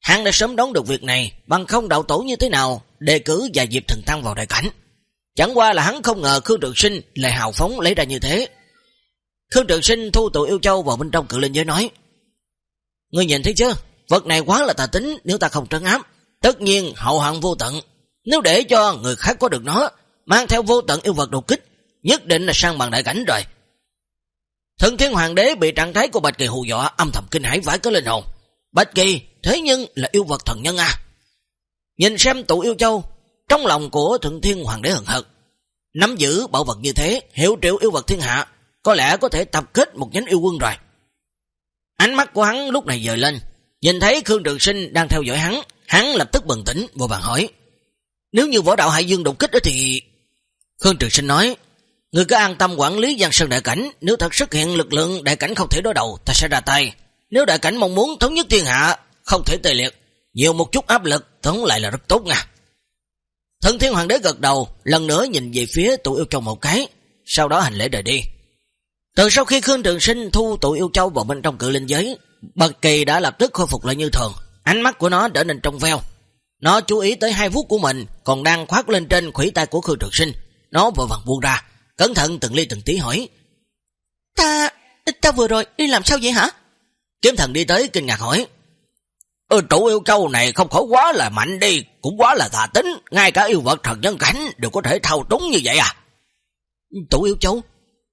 Hắn đã sớm đón được việc này, bằng không đạo tổ như thế nào đề cử và dịp thần tăng vào đại cảnh. Chẳng qua là hắn không ngờ Khương Trường Sinh lại hào phóng lấy ra như thế. Khương Trường Sinh thu tụ yêu châu vào bên trong cự linh giới nói. Ngươi nhìn thấy chưa? Vật này quá là tà tính nếu ta không trấn áp tất nhiên hậu hận vô tận. Nếu để cho người khác có được nó, mang theo vô tận yêu vật đột kích, nhất định là sang bằng đại cảnh rồi. Thần thiên hoàng đế bị trạng thái của Bạch Kỳ hù dọa âm thầm kinh hãi vãi có linh hồn. Bạch Kỳ thế nhưng là yêu vật thần nhân à. Nhìn xem tụ yêu châu, trong lòng của thượng thiên hoàng đế hận hận. Nắm giữ bảo vật như thế, hiểu triệu yêu vật thiên hạ, có lẽ có thể tập kết một nhánh yêu quân rồi. Ánh mắt của hắn lúc này dời lên, nhìn thấy Khương Trường Sinh đang theo dõi hắn, Hắn lập tức bừng tỉnh, vô vàng hỏi. Nếu như võ đạo Hải Dương đột kích đó thì... Khương Trường Sinh nói, Người cứ an tâm quản lý Giang Sơn Đại Cảnh, nếu thật xuất hiện lực lượng Đại Cảnh không thể đối đầu, ta sẽ ra tay. Nếu Đại Cảnh mong muốn thống nhất thiên hạ, không thể tê liệt, nhiều một chút áp lực, tóm lại là rất tốt nha. Thần Thiên Hoàng đế gật đầu, lần nữa nhìn về phía tụ yêu châu một cái, sau đó hành lễ đời đi. Từ sau khi Khương Trường Sinh thu tụ yêu châu vào bên trong cự linh giới, Bật Kỳ đã lập tức khôi phục lại như thường, Ánh mắt của nó trở nên trong veo. Nó chú ý tới hai phút của mình còn đang khoát lên trên khủy tay của Khương Trực Sinh. Nó vội vàng buông ra, cẩn thận từng ly từng tí hỏi. Ta, ta vừa rồi đi làm sao vậy hả? Kiếm thần đi tới kinh ngạc hỏi. Ừ, trụ yêu châu này không khỏi quá là mạnh đi, cũng quá là thà tính, ngay cả yêu vật thần nhân cảnh đều có thể thao túng như vậy à? Trụ yêu châu,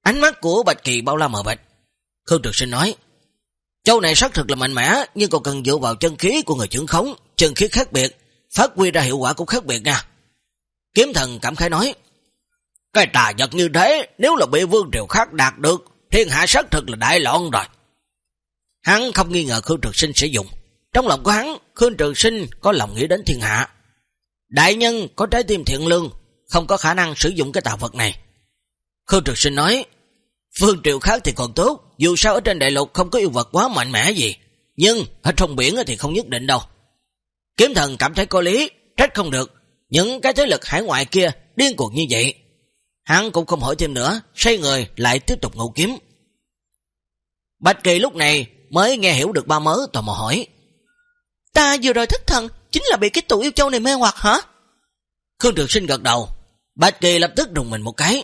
ánh mắt của Bạch Kỳ bao la mờ bạch. Khương Trực Sinh nói, Châu này xác thực là mạnh mẽ, nhưng còn cần dựa vào chân khí của người trưởng khống, chân khí khác biệt, phát huy ra hiệu quả cũng khác biệt nha. Kiếm thần cảm khái nói, cái tà vật như thế, nếu là bị vương triều khác đạt được, thiên hạ xác thực là đại loạn rồi. Hắn không nghi ngờ Khương Trực Sinh sử dụng. Trong lòng của hắn, Khương Trường Sinh có lòng nghĩ đến thiên hạ. Đại nhân có trái tim thiện lương, không có khả năng sử dụng cái tạo vật này. Khương Trường Sinh nói, Phương triều khác thì còn tốt, dù sao ở trên đại lục không có yêu vật quá mạnh mẽ gì, nhưng ở trong biển thì không nhất định đâu. Kiếm thần cảm thấy có lý, trách không được, những cái thế lực hải ngoại kia điên cuồng như vậy. Hắn cũng không hỏi thêm nữa, say người lại tiếp tục ngủ kiếm. Bạch Kỳ lúc này mới nghe hiểu được ba mớ tò mò hỏi. Ta vừa rồi thất thần, chính là bị cái tụ yêu châu này mê hoặc hả? Khương Trường Sinh gật đầu, Bạch Kỳ lập tức rùng mình một cái.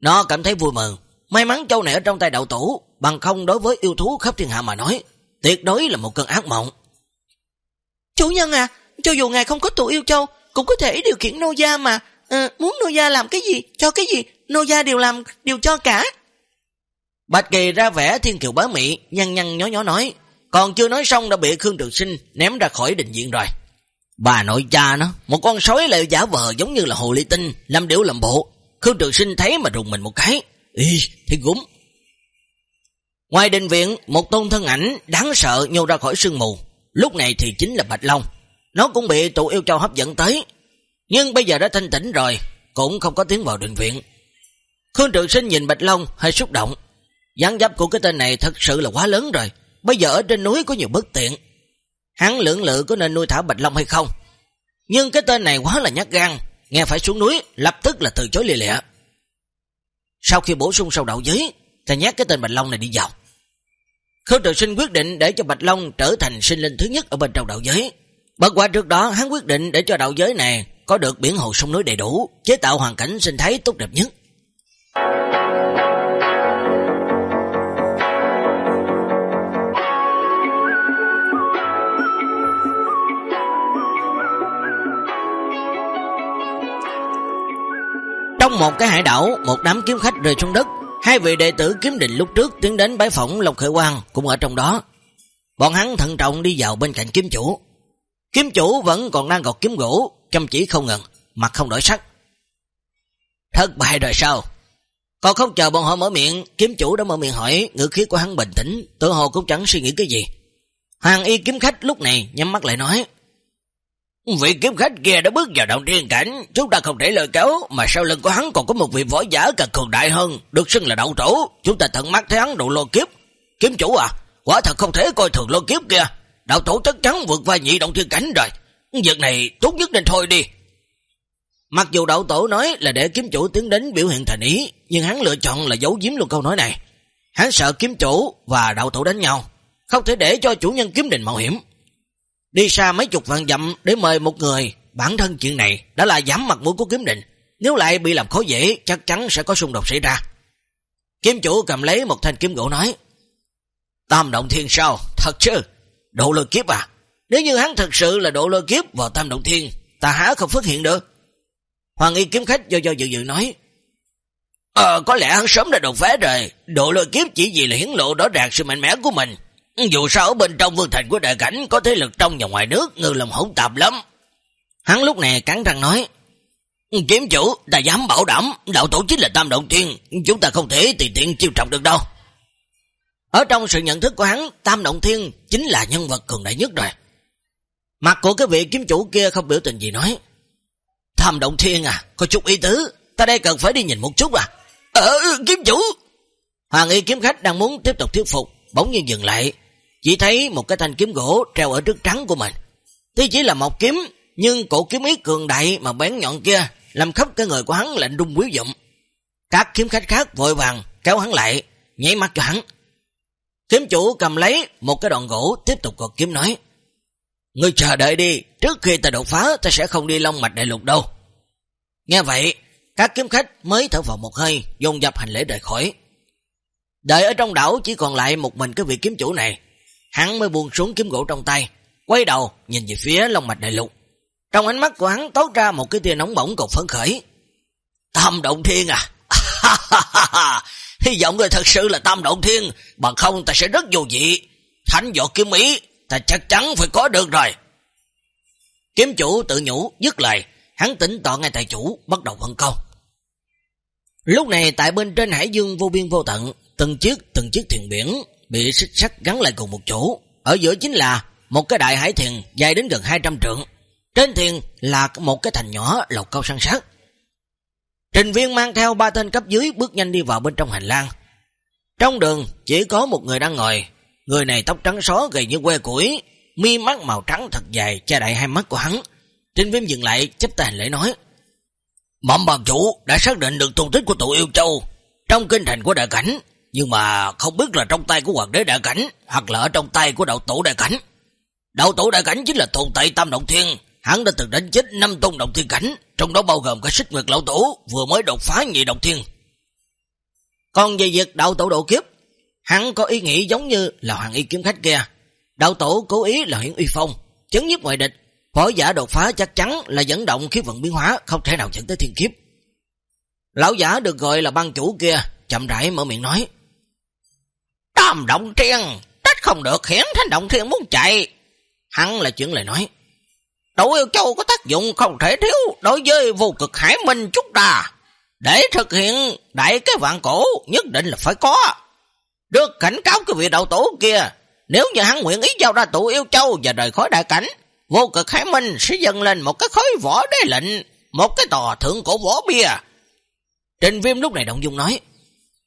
Nó cảm thấy vui mừng, may mắn châu này ở trong tay đạo tủ, bằng không đối với yêu thú khắp thiên hạ mà nói, tuyệt đối là một cơn ác mộng. Chủ nhân à, cho dù ngài không có tụ yêu châu, cũng có thể điều khiển nô gia mà, à, muốn nô gia làm cái gì, cho cái gì, nô gia đều làm, đều cho cả. Bạch Kỳ ra vẻ thiên kiều bá mị, nhăn nhăn nhó nhó nói, còn chưa nói xong đã bị Khương Trường Sinh ném ra khỏi định viện rồi. Bà nội cha nó, một con sói lại giả vờ giống như là hồ ly tinh, làm điểu làm bộ. Khương Trường Sinh thấy mà rùng mình một cái. Ý, thì gúng. Ngoài đình viện, một tôn thân ảnh đáng sợ nhô ra khỏi sương mù. Lúc này thì chính là Bạch Long. Nó cũng bị tụ yêu châu hấp dẫn tới. Nhưng bây giờ đã thanh tĩnh rồi, cũng không có tiến vào đình viện. Khương Trường Sinh nhìn Bạch Long hơi xúc động. Gián dấp của cái tên này thật sự là quá lớn rồi. Bây giờ ở trên núi có nhiều bất tiện. Hắn lưỡng lự có nên nuôi thả Bạch Long hay không? Nhưng cái tên này quá là nhát gan, nghe phải xuống núi, lập tức là từ chối lìa lịa. Sau khi bổ sung sâu đậu giới, ta nhát cái tên Bạch Long này đi vào. khâu Trường Sinh quyết định để cho Bạch Long trở thành sinh linh thứ nhất ở bên trong đạo giới. Bất quả trước đó hắn quyết định để cho đạo giới này có được biển hồ sông núi đầy đủ, chế tạo hoàn cảnh sinh thái tốt đẹp nhất. Trong một cái hải đảo, một đám kiếm khách rơi xuống đất, hai vị đệ tử kiếm định lúc trước tiến đến bái phỏng Lộc Khởi Quang cũng ở trong đó. Bọn hắn thận trọng đi vào bên cạnh kiếm chủ. Kiếm chủ vẫn còn đang gọt kiếm gỗ, chăm chỉ không ngừng, mặt không đổi sắc. Thất bại rồi sao? Còn không chờ bọn họ mở miệng, kiếm chủ đã mở miệng hỏi, ngữ khí của hắn bình tĩnh, tự hồ cũng chẳng suy nghĩ cái gì. Hoàng y kiếm khách lúc này nhắm mắt lại nói, Vị kiếm khách kia đã bước vào động thiên cảnh, chúng ta không thể lời kéo, mà sau lưng của hắn còn có một vị võ giả càng cường đại hơn, được xưng là đậu tổ, chúng ta tận mắt thấy hắn độ lô kiếp. Kiếm chủ à, quả thật không thể coi thường lô kiếp kia, đạo tổ chắc chắn vượt qua nhị động thiên cảnh rồi. Việc này tốt nhất nên thôi đi. Mặc dù đạo tổ nói là để kiếm chủ tiến đến biểu hiện thành ý, nhưng hắn lựa chọn là giấu giếm luôn câu nói này. Hắn sợ kiếm chủ và đạo tổ đánh nhau, không thể để cho chủ nhân kiếm định mạo hiểm. Đi xa mấy chục vạn dặm để mời một người, bản thân chuyện này đã là giảm mặt mũi của kiếm định. Nếu lại bị làm khó dễ, chắc chắn sẽ có xung đột xảy ra. Kiếm chủ cầm lấy một thanh kiếm gỗ nói, Tam động thiên sao? Thật chứ? Độ lôi kiếp à? Nếu như hắn thật sự là độ lôi kiếp vào tam động thiên, ta há không phát hiện được. Hoàng y kiếm khách do do dự dự nói, Ờ, có lẽ hắn sớm đã đột phá rồi, độ lôi kiếp chỉ vì là hiến lộ đó ràng sự mạnh mẽ của mình, dù sao ở bên trong vương thành của đại cảnh có thế lực trong và ngoài nước ngư lòng hỗn tạp lắm. Hắn lúc này cắn răng nói, Kiếm chủ, ta dám bảo đảm, đạo tổ chính là tam động thiên, chúng ta không thể tùy tiện chiêu trọng được đâu. Ở trong sự nhận thức của hắn, tam động thiên chính là nhân vật cường đại nhất rồi. Mặt của cái vị kiếm chủ kia không biểu tình gì nói, Tam động thiên à, có chút ý tứ, ta đây cần phải đi nhìn một chút à. Ờ, ừ, kiếm chủ! Hoàng y kiếm khách đang muốn tiếp tục thuyết phục, bỗng nhiên dừng lại, chỉ thấy một cái thanh kiếm gỗ treo ở trước trắng của mình. Tuy chỉ là một kiếm, nhưng cổ kiếm ý cường đại mà bén nhọn kia, làm khắp cái người của hắn lạnh rung quý dụng. Các kiếm khách khác vội vàng kéo hắn lại, nhảy mắt cho hắn. Kiếm chủ cầm lấy một cái đoạn gỗ tiếp tục cột kiếm nói. Ngươi chờ đợi đi, trước khi ta đột phá ta sẽ không đi Long Mạch Đại Lục đâu. Nghe vậy, các kiếm khách mới thở vào một hơi, dồn dập hành lễ rời khỏi. Đợi ở trong đảo chỉ còn lại một mình cái vị kiếm chủ này, hắn mới buông xuống kiếm gỗ trong tay, quay đầu nhìn về phía Long Mạch Đại Lục. Trong ánh mắt của hắn tốt ra một cái tia nóng bỏng cột phấn khởi. Tam Động Thiên à? Hy vọng người thật sự là Tam Động Thiên, bằng không ta sẽ rất vô dị. Thánh võ kiếm ý, ta chắc chắn phải có được rồi. Kiếm chủ tự nhủ, dứt lời, hắn tỉnh tọa ngay tại chủ, bắt đầu phân công. Lúc này tại bên trên hải dương vô biên vô tận, từng chiếc từng chiếc thuyền biển bị xích sắt gắn lại cùng một chỗ. Ở giữa chính là một cái đại hải thuyền dài đến gần 200 trượng. Trên thuyền là một cái thành nhỏ lầu cao săn sát. Trình viên mang theo ba tên cấp dưới bước nhanh đi vào bên trong hành lang. Trong đường chỉ có một người đang ngồi, người này tóc trắng xó gầy như que củi, mi mắt màu trắng thật dài che đậy hai mắt của hắn. Trình Viêm dừng lại, chấp tay lễ nói: "Mộng bàn chủ đã xác định được tung tích của tụ yêu châu trong kinh thành của đại cảnh, nhưng mà không biết là trong tay của hoàng đế đại cảnh hoặc là ở trong tay của đạo tổ đại cảnh. Đạo tổ đại cảnh chính là tồn tại Tam Động Thiên, hắn đã từng đánh chết năm tôn động thiên cảnh, trong đó bao gồm cả sức nguyệt lão tổ vừa mới đột phá nhị động thiên. Còn về việc đạo tổ độ kiếp, hắn có ý nghĩ giống như là hoàng y kiếm khách kia. Đạo tổ cố ý là hiển uy phong, chấn nhiếp ngoại địch, võ giả đột phá chắc chắn là dẫn động khí vận biến hóa, không thể nào dẫn tới thiên kiếp. Lão giả được gọi là băng chủ kia, chậm rãi mở miệng nói. Tam động thiên, trách không được hiển thanh động thiên muốn chạy. Hắn là chuyện lời nói. Đủ yêu châu có tác dụng không thể thiếu đối với vô cực hải minh chút đà. Để thực hiện đại cái vạn cổ nhất định là phải có. Được cảnh cáo cái vị đạo tổ kia, nếu như hắn nguyện ý giao ra tụ yêu châu và đời khói đại cảnh, vô cực hải minh sẽ dâng lên một cái khối võ đế lệnh, một cái tòa thượng cổ võ bia. Trình viêm lúc này động dung nói,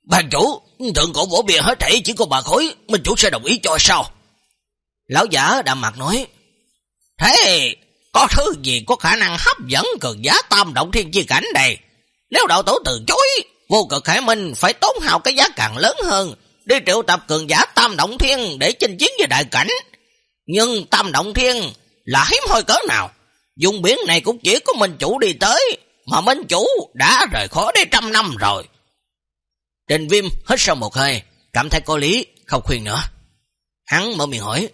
Bàn chủ, thượng cổ võ bia hết thảy chỉ có bà khối, minh chủ sẽ đồng ý cho sao? Lão giả đạm mặt nói, Thế, có thứ gì có khả năng hấp dẫn cường giá tam động thiên chi cảnh này? Nếu đạo tổ từ chối, vô cực hải minh phải tốn hào cái giá càng lớn hơn, đi triệu tập cường giả tam động thiên để chinh chiến với đại cảnh. Nhưng tam động thiên là hiếm hoi cỡ nào? Dùng biển này cũng chỉ có minh chủ đi tới, mà minh chủ đã rời khỏi đây trăm năm rồi. Trình viêm hết sau một hơi, cảm thấy có lý, không khuyên nữa. Hắn mở miệng hỏi,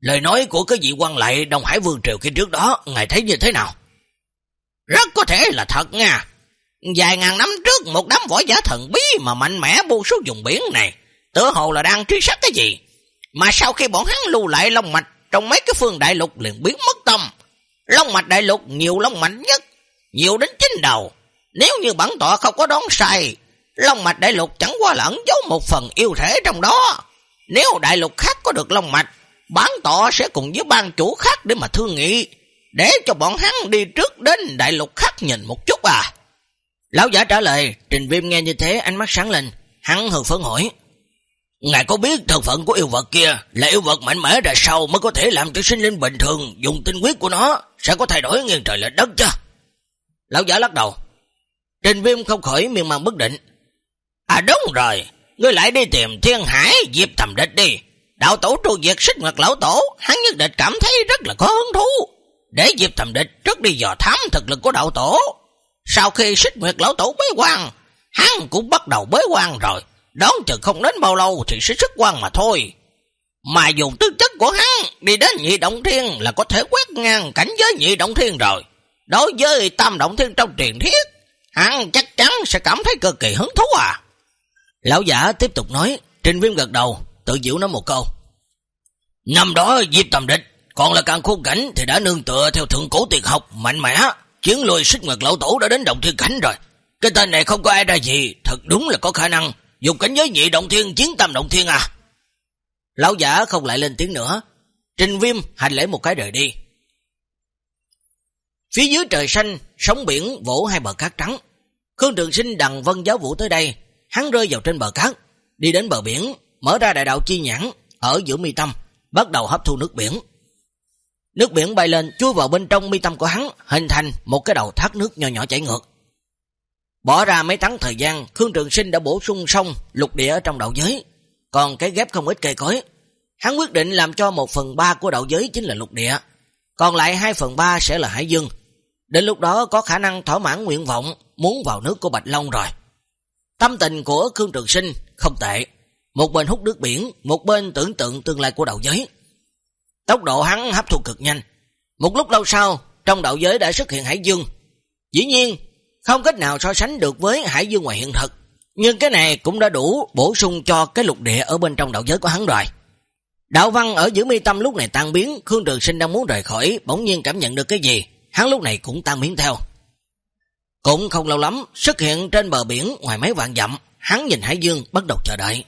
lời nói của cái vị quan lại Đông Hải Vương Triều khi trước đó, ngài thấy như thế nào? Rất có thể là thật nha. Vài ngàn năm trước, một đám võ giả thần bí mà mạnh mẽ buông xuống vùng biển này, tựa hồ là đang truy sát cái gì. Mà sau khi bọn hắn lưu lại long mạch trong mấy cái phương đại lục liền biến mất tâm. Long mạch đại lục nhiều long mạnh nhất, nhiều đến chín đầu. Nếu như bản tọa không có đón sai, long mạch đại lục chẳng qua là ẩn giấu một phần yêu thể trong đó. Nếu đại lục khác có được long mạch, bán tọ sẽ cùng với ban chủ khác để mà thương nghị, để cho bọn hắn đi trước đến đại lục khác nhìn một chút à. Lão giả trả lời, trình viêm nghe như thế ánh mắt sáng lên, hắn hừ phấn hỏi. Ngài có biết thân phận của yêu vật kia là yêu vật mạnh mẽ ra sau mới có thể làm cho sinh linh bình thường dùng tinh huyết của nó sẽ có thay đổi nghiêng trời lệch đất chứ? Lão giả lắc đầu. Trình viêm không khỏi miên man bất định. À đúng rồi, ngươi lại đi tìm thiên hải diệp thầm địch đi. Đạo tổ tru diệt xích ngật lão tổ, hắn nhất định cảm thấy rất là có hứng thú. Để diệp thầm địch trước đi dò thám thực lực của đạo tổ. Sau khi xích nguyệt lão tổ bế quan, hắn cũng bắt đầu bế quan rồi. Đón chừng không đến bao lâu thì sẽ sức quan mà thôi. Mà dùng tư chất của hắn đi đến nhị động thiên là có thể quét ngang cảnh giới nhị động thiên rồi. Đối với tam động thiên trong truyền thiết, hắn chắc chắn sẽ cảm thấy cực kỳ hứng thú à. Lão giả tiếp tục nói, Trình Viêm gật đầu, tự diệu nói một câu. Năm đó Diệp Tầm Địch còn là càng khôn cảnh thì đã nương tựa theo thượng cổ tuyệt học mạnh mẽ, chiến lùi xích nguyệt lão tổ đã đến động thiên cảnh rồi. Cái tên này không có ai ra gì, thật đúng là có khả năng dùng cảnh giới nhị động thiên chiến tam động thiên à. Lão giả không lại lên tiếng nữa, Trình Viêm hành lễ một cái rời đi. Phía dưới trời xanh, sóng biển vỗ hai bờ cát trắng. Khương Trường Sinh đằng vân giáo vũ tới đây, hắn rơi vào trên bờ cát, đi đến bờ biển, mở ra đại đạo chi nhãn ở giữa mi tâm, bắt đầu hấp thu nước biển. Nước biển bay lên chui vào bên trong mi tâm của hắn, hình thành một cái đầu thác nước nhỏ nhỏ chảy ngược. Bỏ ra mấy tháng thời gian, Khương Trường Sinh đã bổ sung xong lục địa ở trong đạo giới, còn cái ghép không ít cây cối. Hắn quyết định làm cho một phần ba của đạo giới chính là lục địa, còn lại hai phần ba sẽ là hải dương. Đến lúc đó có khả năng thỏa mãn nguyện vọng muốn vào nước của Bạch Long rồi. Tâm tình của Khương Trường Sinh không tệ. Một bên hút nước biển, một bên tưởng tượng tương lai của đạo giới. Tốc độ hắn hấp thu cực nhanh. Một lúc lâu sau, trong đạo giới đã xuất hiện hải dương. Dĩ nhiên, không cách nào so sánh được với hải dương ngoài hiện thực. Nhưng cái này cũng đã đủ bổ sung cho cái lục địa ở bên trong đạo giới của hắn rồi. Đạo văn ở giữa mi tâm lúc này tan biến, Khương Trường Sinh đang muốn rời khỏi, bỗng nhiên cảm nhận được cái gì, hắn lúc này cũng tan biến theo. Cũng không lâu lắm, xuất hiện trên bờ biển ngoài mấy vạn dặm, hắn nhìn Hải Dương bắt đầu chờ đợi.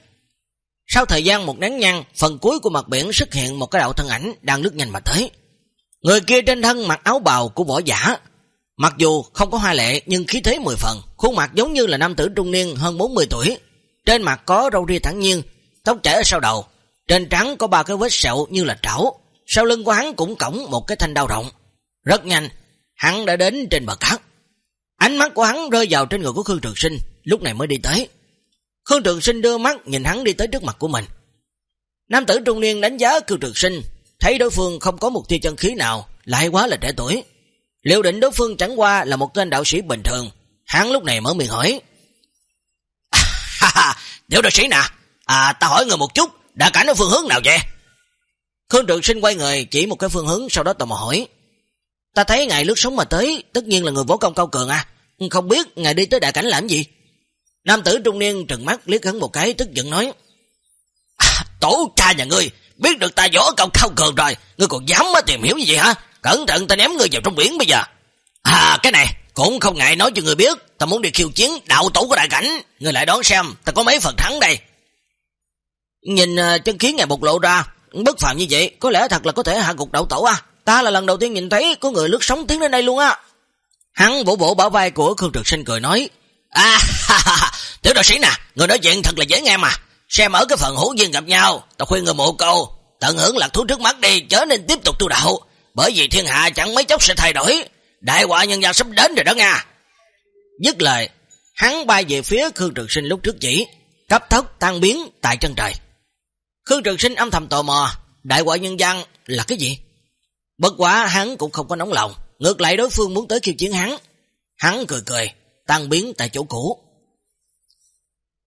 Sau thời gian một nén nhăn, phần cuối của mặt biển xuất hiện một cái đạo thân ảnh đang lướt nhanh mà tới. Người kia trên thân mặc áo bào của võ giả. Mặc dù không có hoa lệ nhưng khí thế mười phần, khuôn mặt giống như là nam tử trung niên hơn 40 tuổi. Trên mặt có râu ria thẳng nhiên, tóc chảy ở sau đầu. Trên trắng có ba cái vết sẹo như là trảo. Sau lưng của hắn cũng cổng một cái thanh đao rộng. Rất nhanh, hắn đã đến trên bờ cát. Ánh mắt của hắn rơi vào trên người của Khương Trường Sinh, lúc này mới đi tới. Khương Trường Sinh đưa mắt nhìn hắn đi tới trước mặt của mình. Nam tử trung niên đánh giá Khương Trường Sinh, thấy đối phương không có một tia chân khí nào, lại quá là trẻ tuổi. Liệu định đối phương chẳng qua là một tên đạo sĩ bình thường, hắn lúc này mở miệng hỏi. À, ha ha, tiểu đạo sĩ nè, à ta hỏi người một chút, đã cảnh ở phương hướng nào vậy? Khương Trường Sinh quay người chỉ một cái phương hướng sau đó tò mò hỏi. Ta thấy ngài lướt sống mà tới, tất nhiên là người võ công cao cường à, không biết ngài đi tới đại cảnh làm gì? Nam tử trung niên trừng mắt liếc hắn một cái tức giận nói. À, tổ cha nhà ngươi, biết được ta võ công cao cường rồi, ngươi còn dám tìm hiểu như vậy hả? Cẩn thận ta ném ngươi vào trong biển bây giờ. À cái này, cũng không ngại nói cho người biết, ta muốn đi khiêu chiến đạo tổ của đại cảnh, ngươi lại đón xem, ta có mấy phần thắng đây. Nhìn à, chân khí ngài bộc lộ ra, bất phàm như vậy, có lẽ thật là có thể hạ gục đạo tổ à. Ta là lần đầu tiên nhìn thấy có người lướt sóng tiến đến đây luôn á. Hắn vỗ vỗ bảo vai của Khương Trực Sinh cười nói, À, ha, ha, ha, tiểu đạo sĩ nè, người nói chuyện thật là dễ nghe mà. Xem ở cái phần hữu duyên gặp nhau, ta khuyên người một câu, tận hưởng lạc thú trước mắt đi, chớ nên tiếp tục tu đạo. Bởi vì thiên hạ chẳng mấy chốc sẽ thay đổi, đại họa nhân gian sắp đến rồi đó nha. Dứt lời, hắn bay về phía Khương trực Sinh lúc trước chỉ, cấp tốc tan biến tại chân trời. Khương Trường Sinh âm thầm tò mò, đại quả nhân gian là cái gì? Bất quá hắn cũng không có nóng lòng, ngược lại đối phương muốn tới khiêu chiến hắn. Hắn cười cười, tan biến tại chỗ cũ.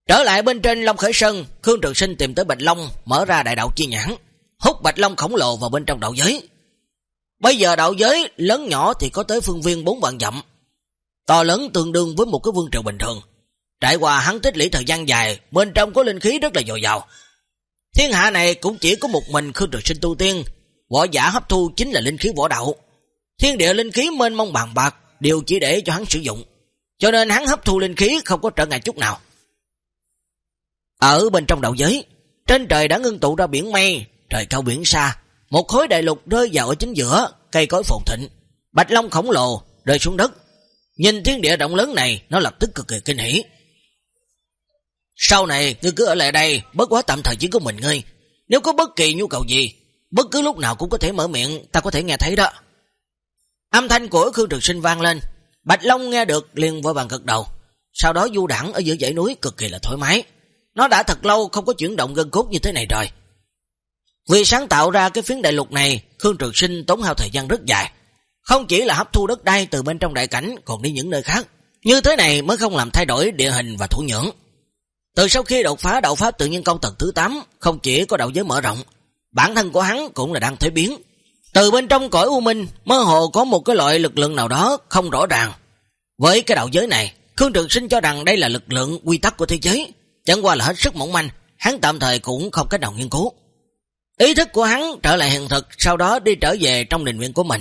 Trở lại bên trên Long Khởi Sơn, Khương Trường Sinh tìm tới Bạch Long, mở ra đại đạo chi nhãn, hút Bạch Long khổng lồ vào bên trong đạo giới. Bây giờ đạo giới lớn nhỏ thì có tới phương viên 4 vạn dặm, to lớn tương đương với một cái vương triều bình thường. Trải qua hắn tích lũy thời gian dài, bên trong có linh khí rất là dồi dào. Thiên hạ này cũng chỉ có một mình Khương Trường Sinh tu tiên, võ giả hấp thu chính là linh khí võ đạo. Thiên địa linh khí mênh mông bàn bạc đều chỉ để cho hắn sử dụng. Cho nên hắn hấp thu linh khí không có trở ngại chút nào. Ở bên trong đạo giới, trên trời đã ngưng tụ ra biển mây, trời cao biển xa, một khối đại lục rơi vào ở chính giữa, cây cối phồn thịnh, bạch long khổng lồ rơi xuống đất. Nhìn thiên địa rộng lớn này, nó lập tức cực kỳ kinh hỉ. Sau này, ngươi cứ ở lại đây, bất quá tạm thời chỉ có mình ngươi. Nếu có bất kỳ nhu cầu gì, bất cứ lúc nào cũng có thể mở miệng, ta có thể nghe thấy đó. Âm thanh của Khương Trực Sinh vang lên, Bạch Long nghe được liền vội vàng gật đầu. Sau đó du đẳng ở giữa dãy núi cực kỳ là thoải mái. Nó đã thật lâu không có chuyển động gân cốt như thế này rồi. Vì sáng tạo ra cái phiến đại lục này, Khương Trực Sinh tốn hao thời gian rất dài. Không chỉ là hấp thu đất đai từ bên trong đại cảnh, còn đi những nơi khác. Như thế này mới không làm thay đổi địa hình và thủ nhưỡng. Từ sau khi đột phá đạo pháp tự nhiên công tầng thứ 8, không chỉ có đạo giới mở rộng, bản thân của hắn cũng là đang thay biến. Từ bên trong cõi U Minh, mơ hồ có một cái loại lực lượng nào đó không rõ ràng. Với cái đạo giới này, Khương Trường Sinh cho rằng đây là lực lượng quy tắc của thế giới, chẳng qua là hết sức mỏng manh, hắn tạm thời cũng không cách nào nghiên cứu. Ý thức của hắn trở lại hiện thực, sau đó đi trở về trong đình viện của mình.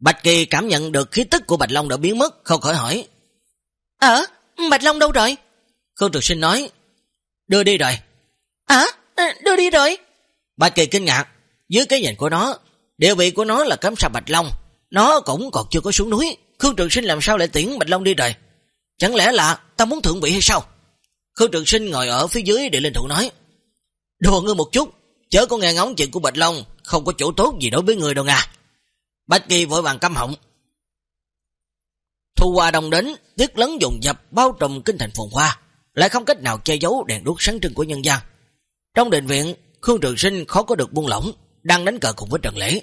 Bạch Kỳ cảm nhận được khí tức của Bạch Long đã biến mất, không khỏi hỏi. Ờ, Bạch Long đâu rồi? Khương Trường Sinh nói. Đưa đi rồi. À, đưa đi rồi. Bạch Kỳ kinh ngạc, dưới cái nhìn của nó, địa vị của nó là cấm sạp Bạch Long, nó cũng còn chưa có xuống núi, Khương Trường Sinh làm sao lại tiễn Bạch Long đi rồi? Chẳng lẽ là ta muốn thượng vị hay sao? Khương Trường Sinh ngồi ở phía dưới để lên thủ nói, Đùa ngươi một chút, chớ có nghe ngóng chuyện của Bạch Long, không có chỗ tốt gì đối với người đâu nha. Bạch Kỳ vội vàng căm họng. Thu hoa đồng đến, tiết lấn dùng dập bao trùm kinh thành phồn hoa, lại không cách nào che giấu đèn đuốc sáng trưng của nhân gian. Trong đền viện, Khương Trường Sinh khó có được buông lỏng, đang đánh cờ cùng với Trần Lễ.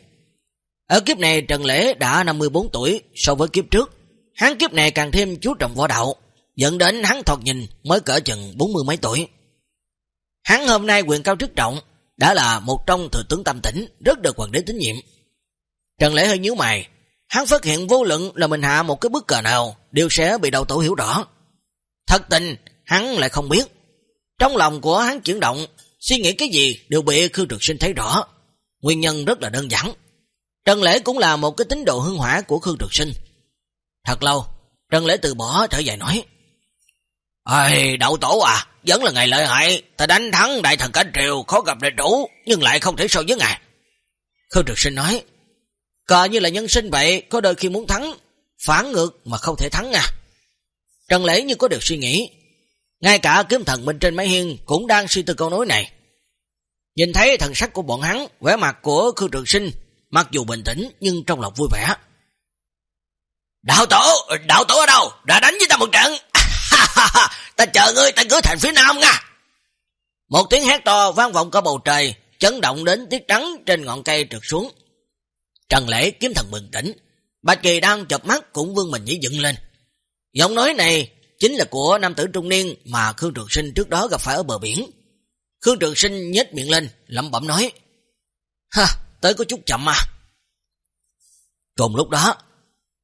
Ở kiếp này Trần Lễ đã 54 tuổi so với kiếp trước, hắn kiếp này càng thêm chú trọng võ đạo, dẫn đến hắn thoạt nhìn mới cỡ chừng 40 mấy tuổi. Hắn hôm nay quyền cao chức trọng, đã là một trong thừa tướng tâm tỉnh, rất được hoàng đế tín nhiệm. Trần Lễ hơi nhíu mày, hắn phát hiện vô luận là mình hạ một cái bức cờ nào, đều sẽ bị đầu tổ hiểu rõ. Thật tình, hắn lại không biết. Trong lòng của hắn chuyển động, suy nghĩ cái gì đều bị Khương Trường Sinh thấy rõ. Nguyên nhân rất là đơn giản. Trần Lễ cũng là một cái tín độ hương hỏa của Khương Trực Sinh. Thật lâu, Trần Lễ từ bỏ trở dài nói. Ây, đậu tổ à, vẫn là ngày lợi hại, ta đánh thắng đại thần cả triều, khó gặp đại chủ, nhưng lại không thể so với ngài. Khương Trực Sinh nói, cờ như là nhân sinh vậy, có đôi khi muốn thắng, phản ngược mà không thể thắng à. Trần Lễ như có được suy nghĩ, Ngay cả kiếm thần bên trên máy hiên cũng đang suy tư câu nói này. Nhìn thấy thần sắc của bọn hắn, vẻ mặt của Khương Trường Sinh, mặc dù bình tĩnh nhưng trong lòng vui vẻ. Đạo tổ, đạo tổ ở đâu? Đã đánh với ta một trận. ta chờ ngươi tại cửa thành phía nam nha. Một tiếng hét to vang vọng cả bầu trời, chấn động đến tiết trắng trên ngọn cây trượt xuống. Trần Lễ kiếm thần bừng tỉnh, Bạch Kỳ đang chập mắt cũng vương mình nhảy dựng lên. Giọng nói này chính là của nam tử trung niên mà Khương Trường Sinh trước đó gặp phải ở bờ biển. Khương Trường Sinh nhếch miệng lên, lẩm bẩm nói, Ha, tới có chút chậm mà. Cùng lúc đó,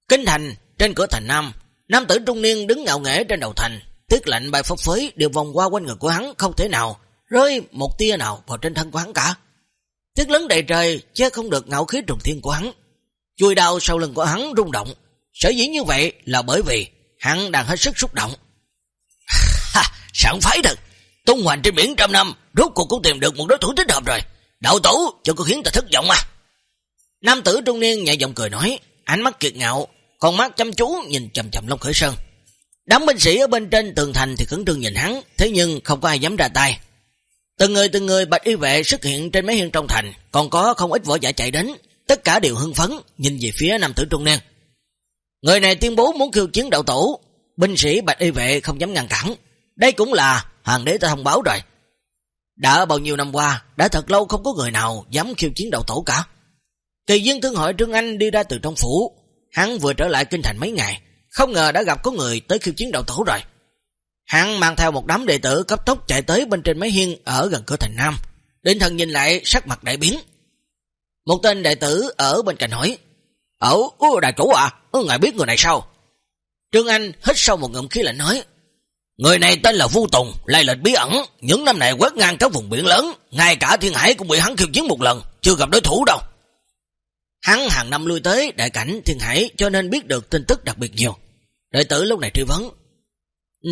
Kinh thành, trên cửa thành Nam, nam tử trung niên đứng ngạo nghễ trên đầu thành, tiết lạnh bài phấp phới đều vòng qua quanh người của hắn không thể nào rơi một tia nào vào trên thân của hắn cả. Tiết lớn đầy trời chứ không được ngạo khí trùng thiên của hắn. Chui đau sau lưng của hắn rung động. Sở dĩ như vậy là bởi vì hắn đang hết sức xúc động. Ha, sẵn phái thật. Tung hoành trên biển trăm năm, rốt cuộc cũng tìm được một đối thủ thích hợp rồi. Đạo tổ, cho có khiến ta thất vọng à. Nam tử trung niên nhẹ giọng cười nói, ánh mắt kiệt ngạo, con mắt chăm chú nhìn chầm chầm Long Khởi Sơn. Đám binh sĩ ở bên trên tường thành thì khẩn trương nhìn hắn, thế nhưng không có ai dám ra tay. Từng người từng người bạch y vệ xuất hiện trên mấy hiên trong thành, còn có không ít võ giả chạy đến, tất cả đều hưng phấn, nhìn về phía nam tử trung niên. Người này tuyên bố muốn khiêu chiến đạo tổ, binh sĩ bạch y vệ không dám ngăn cản. Đây cũng là hoàng đế ta thông báo rồi. Đã bao nhiêu năm qua, đã thật lâu không có người nào dám khiêu chiến đầu tổ cả. Kỳ dân thương hội Trương Anh đi ra từ trong phủ, hắn vừa trở lại kinh thành mấy ngày, không ngờ đã gặp có người tới khiêu chiến đầu tổ rồi. Hắn mang theo một đám đệ tử cấp tốc chạy tới bên trên máy hiên ở gần cửa thành Nam. Đinh thần nhìn lại sắc mặt đại biến. Một tên đệ tử ở bên cạnh hỏi, Ồ, đại chủ à, ngài biết người này sao? Trương Anh hít sâu một ngụm khí lạnh nói, Người này tên là Vu Tùng, lai lịch bí ẩn, những năm này quét ngang các vùng biển lớn, ngay cả thiên hải cũng bị hắn khiêu chiến một lần, chưa gặp đối thủ đâu. Hắn hàng năm lui tới đại cảnh thiên hải cho nên biết được tin tức đặc biệt nhiều. Đệ tử lúc này truy vấn,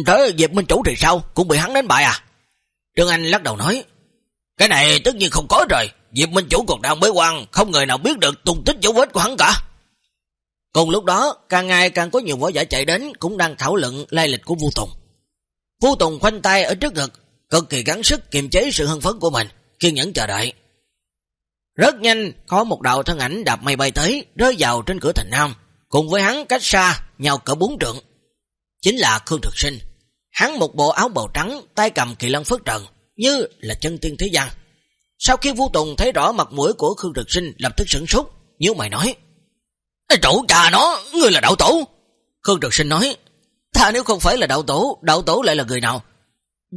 tới Diệp Minh Chủ thì sao? Cũng bị hắn đánh bại à? Trương Anh lắc đầu nói, Cái này tất nhiên không có rồi, Diệp Minh Chủ còn đang bế quan, không người nào biết được tung tích dấu vết của hắn cả. Cùng lúc đó, càng ngày càng có nhiều võ giả chạy đến cũng đang thảo luận lai lịch của Vu Tùng. Phú Tùng khoanh tay ở trước ngực, cực kỳ gắng sức kiềm chế sự hân phấn của mình, kiên nhẫn chờ đợi. Rất nhanh, có một đạo thân ảnh đạp mây bay tới, rơi vào trên cửa thành Nam, cùng với hắn cách xa, nhau cỡ bốn trượng chính là Khương Thực Sinh. Hắn một bộ áo bào trắng, tay cầm kỳ lân phất trần, như là chân tiên thế gian. Sau khi Vũ Tùng thấy rõ mặt mũi của Khương Thực Sinh lập tức sửng sốt, như mày nói. Trụ trà nó, người là đạo tổ. Khương Trực Sinh nói, ta nếu không phải là đạo tổ, đạo tổ lại là người nào?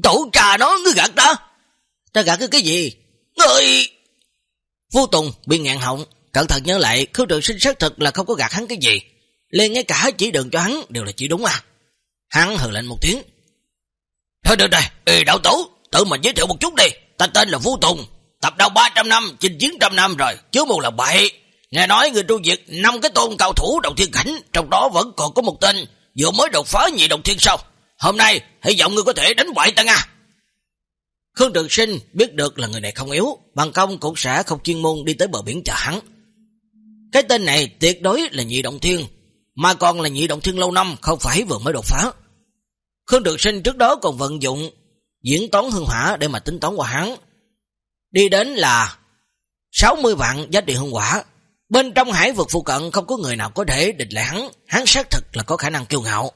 Tổ trà nó, ngươi gạt ta. Ta gạt cái cái gì? Ngươi... Vô Tùng bị ngạn họng, cẩn thận nhớ lại, Khương trường Sinh xác thực là không có gạt hắn cái gì. Lên ngay cả chỉ đường cho hắn đều là chỉ đúng à. Hắn hừ lệnh một tiếng. Thôi được rồi, Ê, đạo tổ, tự mình giới thiệu một chút đi. Ta tên là Vô Tùng, tập đầu 300 năm, chinh chiến trăm năm rồi, chứ một là bậy. Nghe nói người tru diệt năm cái tôn cao thủ đầu thiên cảnh, trong đó vẫn còn có một tên vừa mới đột phá nhị đồng thiên sau. Hôm nay, hy vọng ngươi có thể đánh bại ta nga Khương Trường Sinh biết được là người này không yếu, bằng công cũng sẽ không chuyên môn đi tới bờ biển chờ hắn. Cái tên này tuyệt đối là nhị động thiên, mà còn là nhị động thiên lâu năm, không phải vừa mới đột phá. Khương Trường Sinh trước đó còn vận dụng diễn toán hương hỏa để mà tính toán qua hắn. Đi đến là 60 vạn giá trị hương hỏa. Bên trong hải vực phụ cận không có người nào có thể địch lại hắn. Hắn xác thực là có khả năng kiêu ngạo.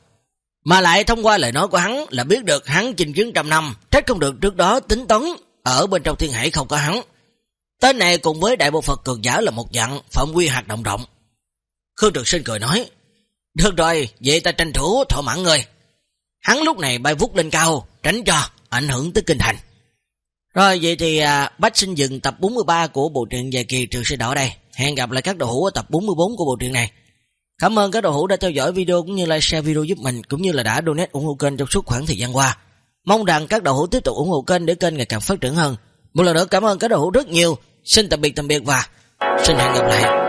Mà lại thông qua lời nói của hắn là biết được hắn chinh chiến trăm năm, trách không được trước đó tính toán ở bên trong thiên hải không có hắn. Tên này cùng với đại bộ Phật cường giả là một dạng phạm quy hạt động động. Khương Trực Sinh cười nói, Được rồi, vậy ta tranh thủ thỏa mãn người. Hắn lúc này bay vút lên cao, tránh cho, ảnh hưởng tới kinh thành. Rồi vậy thì à, Bách xin dừng tập 43 của bộ truyện dài kỳ trường sư đỏ đây. Hẹn gặp lại các đồ hữu ở tập 44 của bộ truyện này. Cảm ơn các đồ hữu đã theo dõi video cũng như like share video giúp mình, cũng như là đã donate ủng hộ kênh trong suốt khoảng thời gian qua. Mong rằng các đồ hữu tiếp tục ủng hộ kênh để kênh ngày càng phát triển hơn. Một lần nữa cảm ơn các đồ hữu rất nhiều. Xin tạm biệt tạm biệt và xin hẹn gặp lại.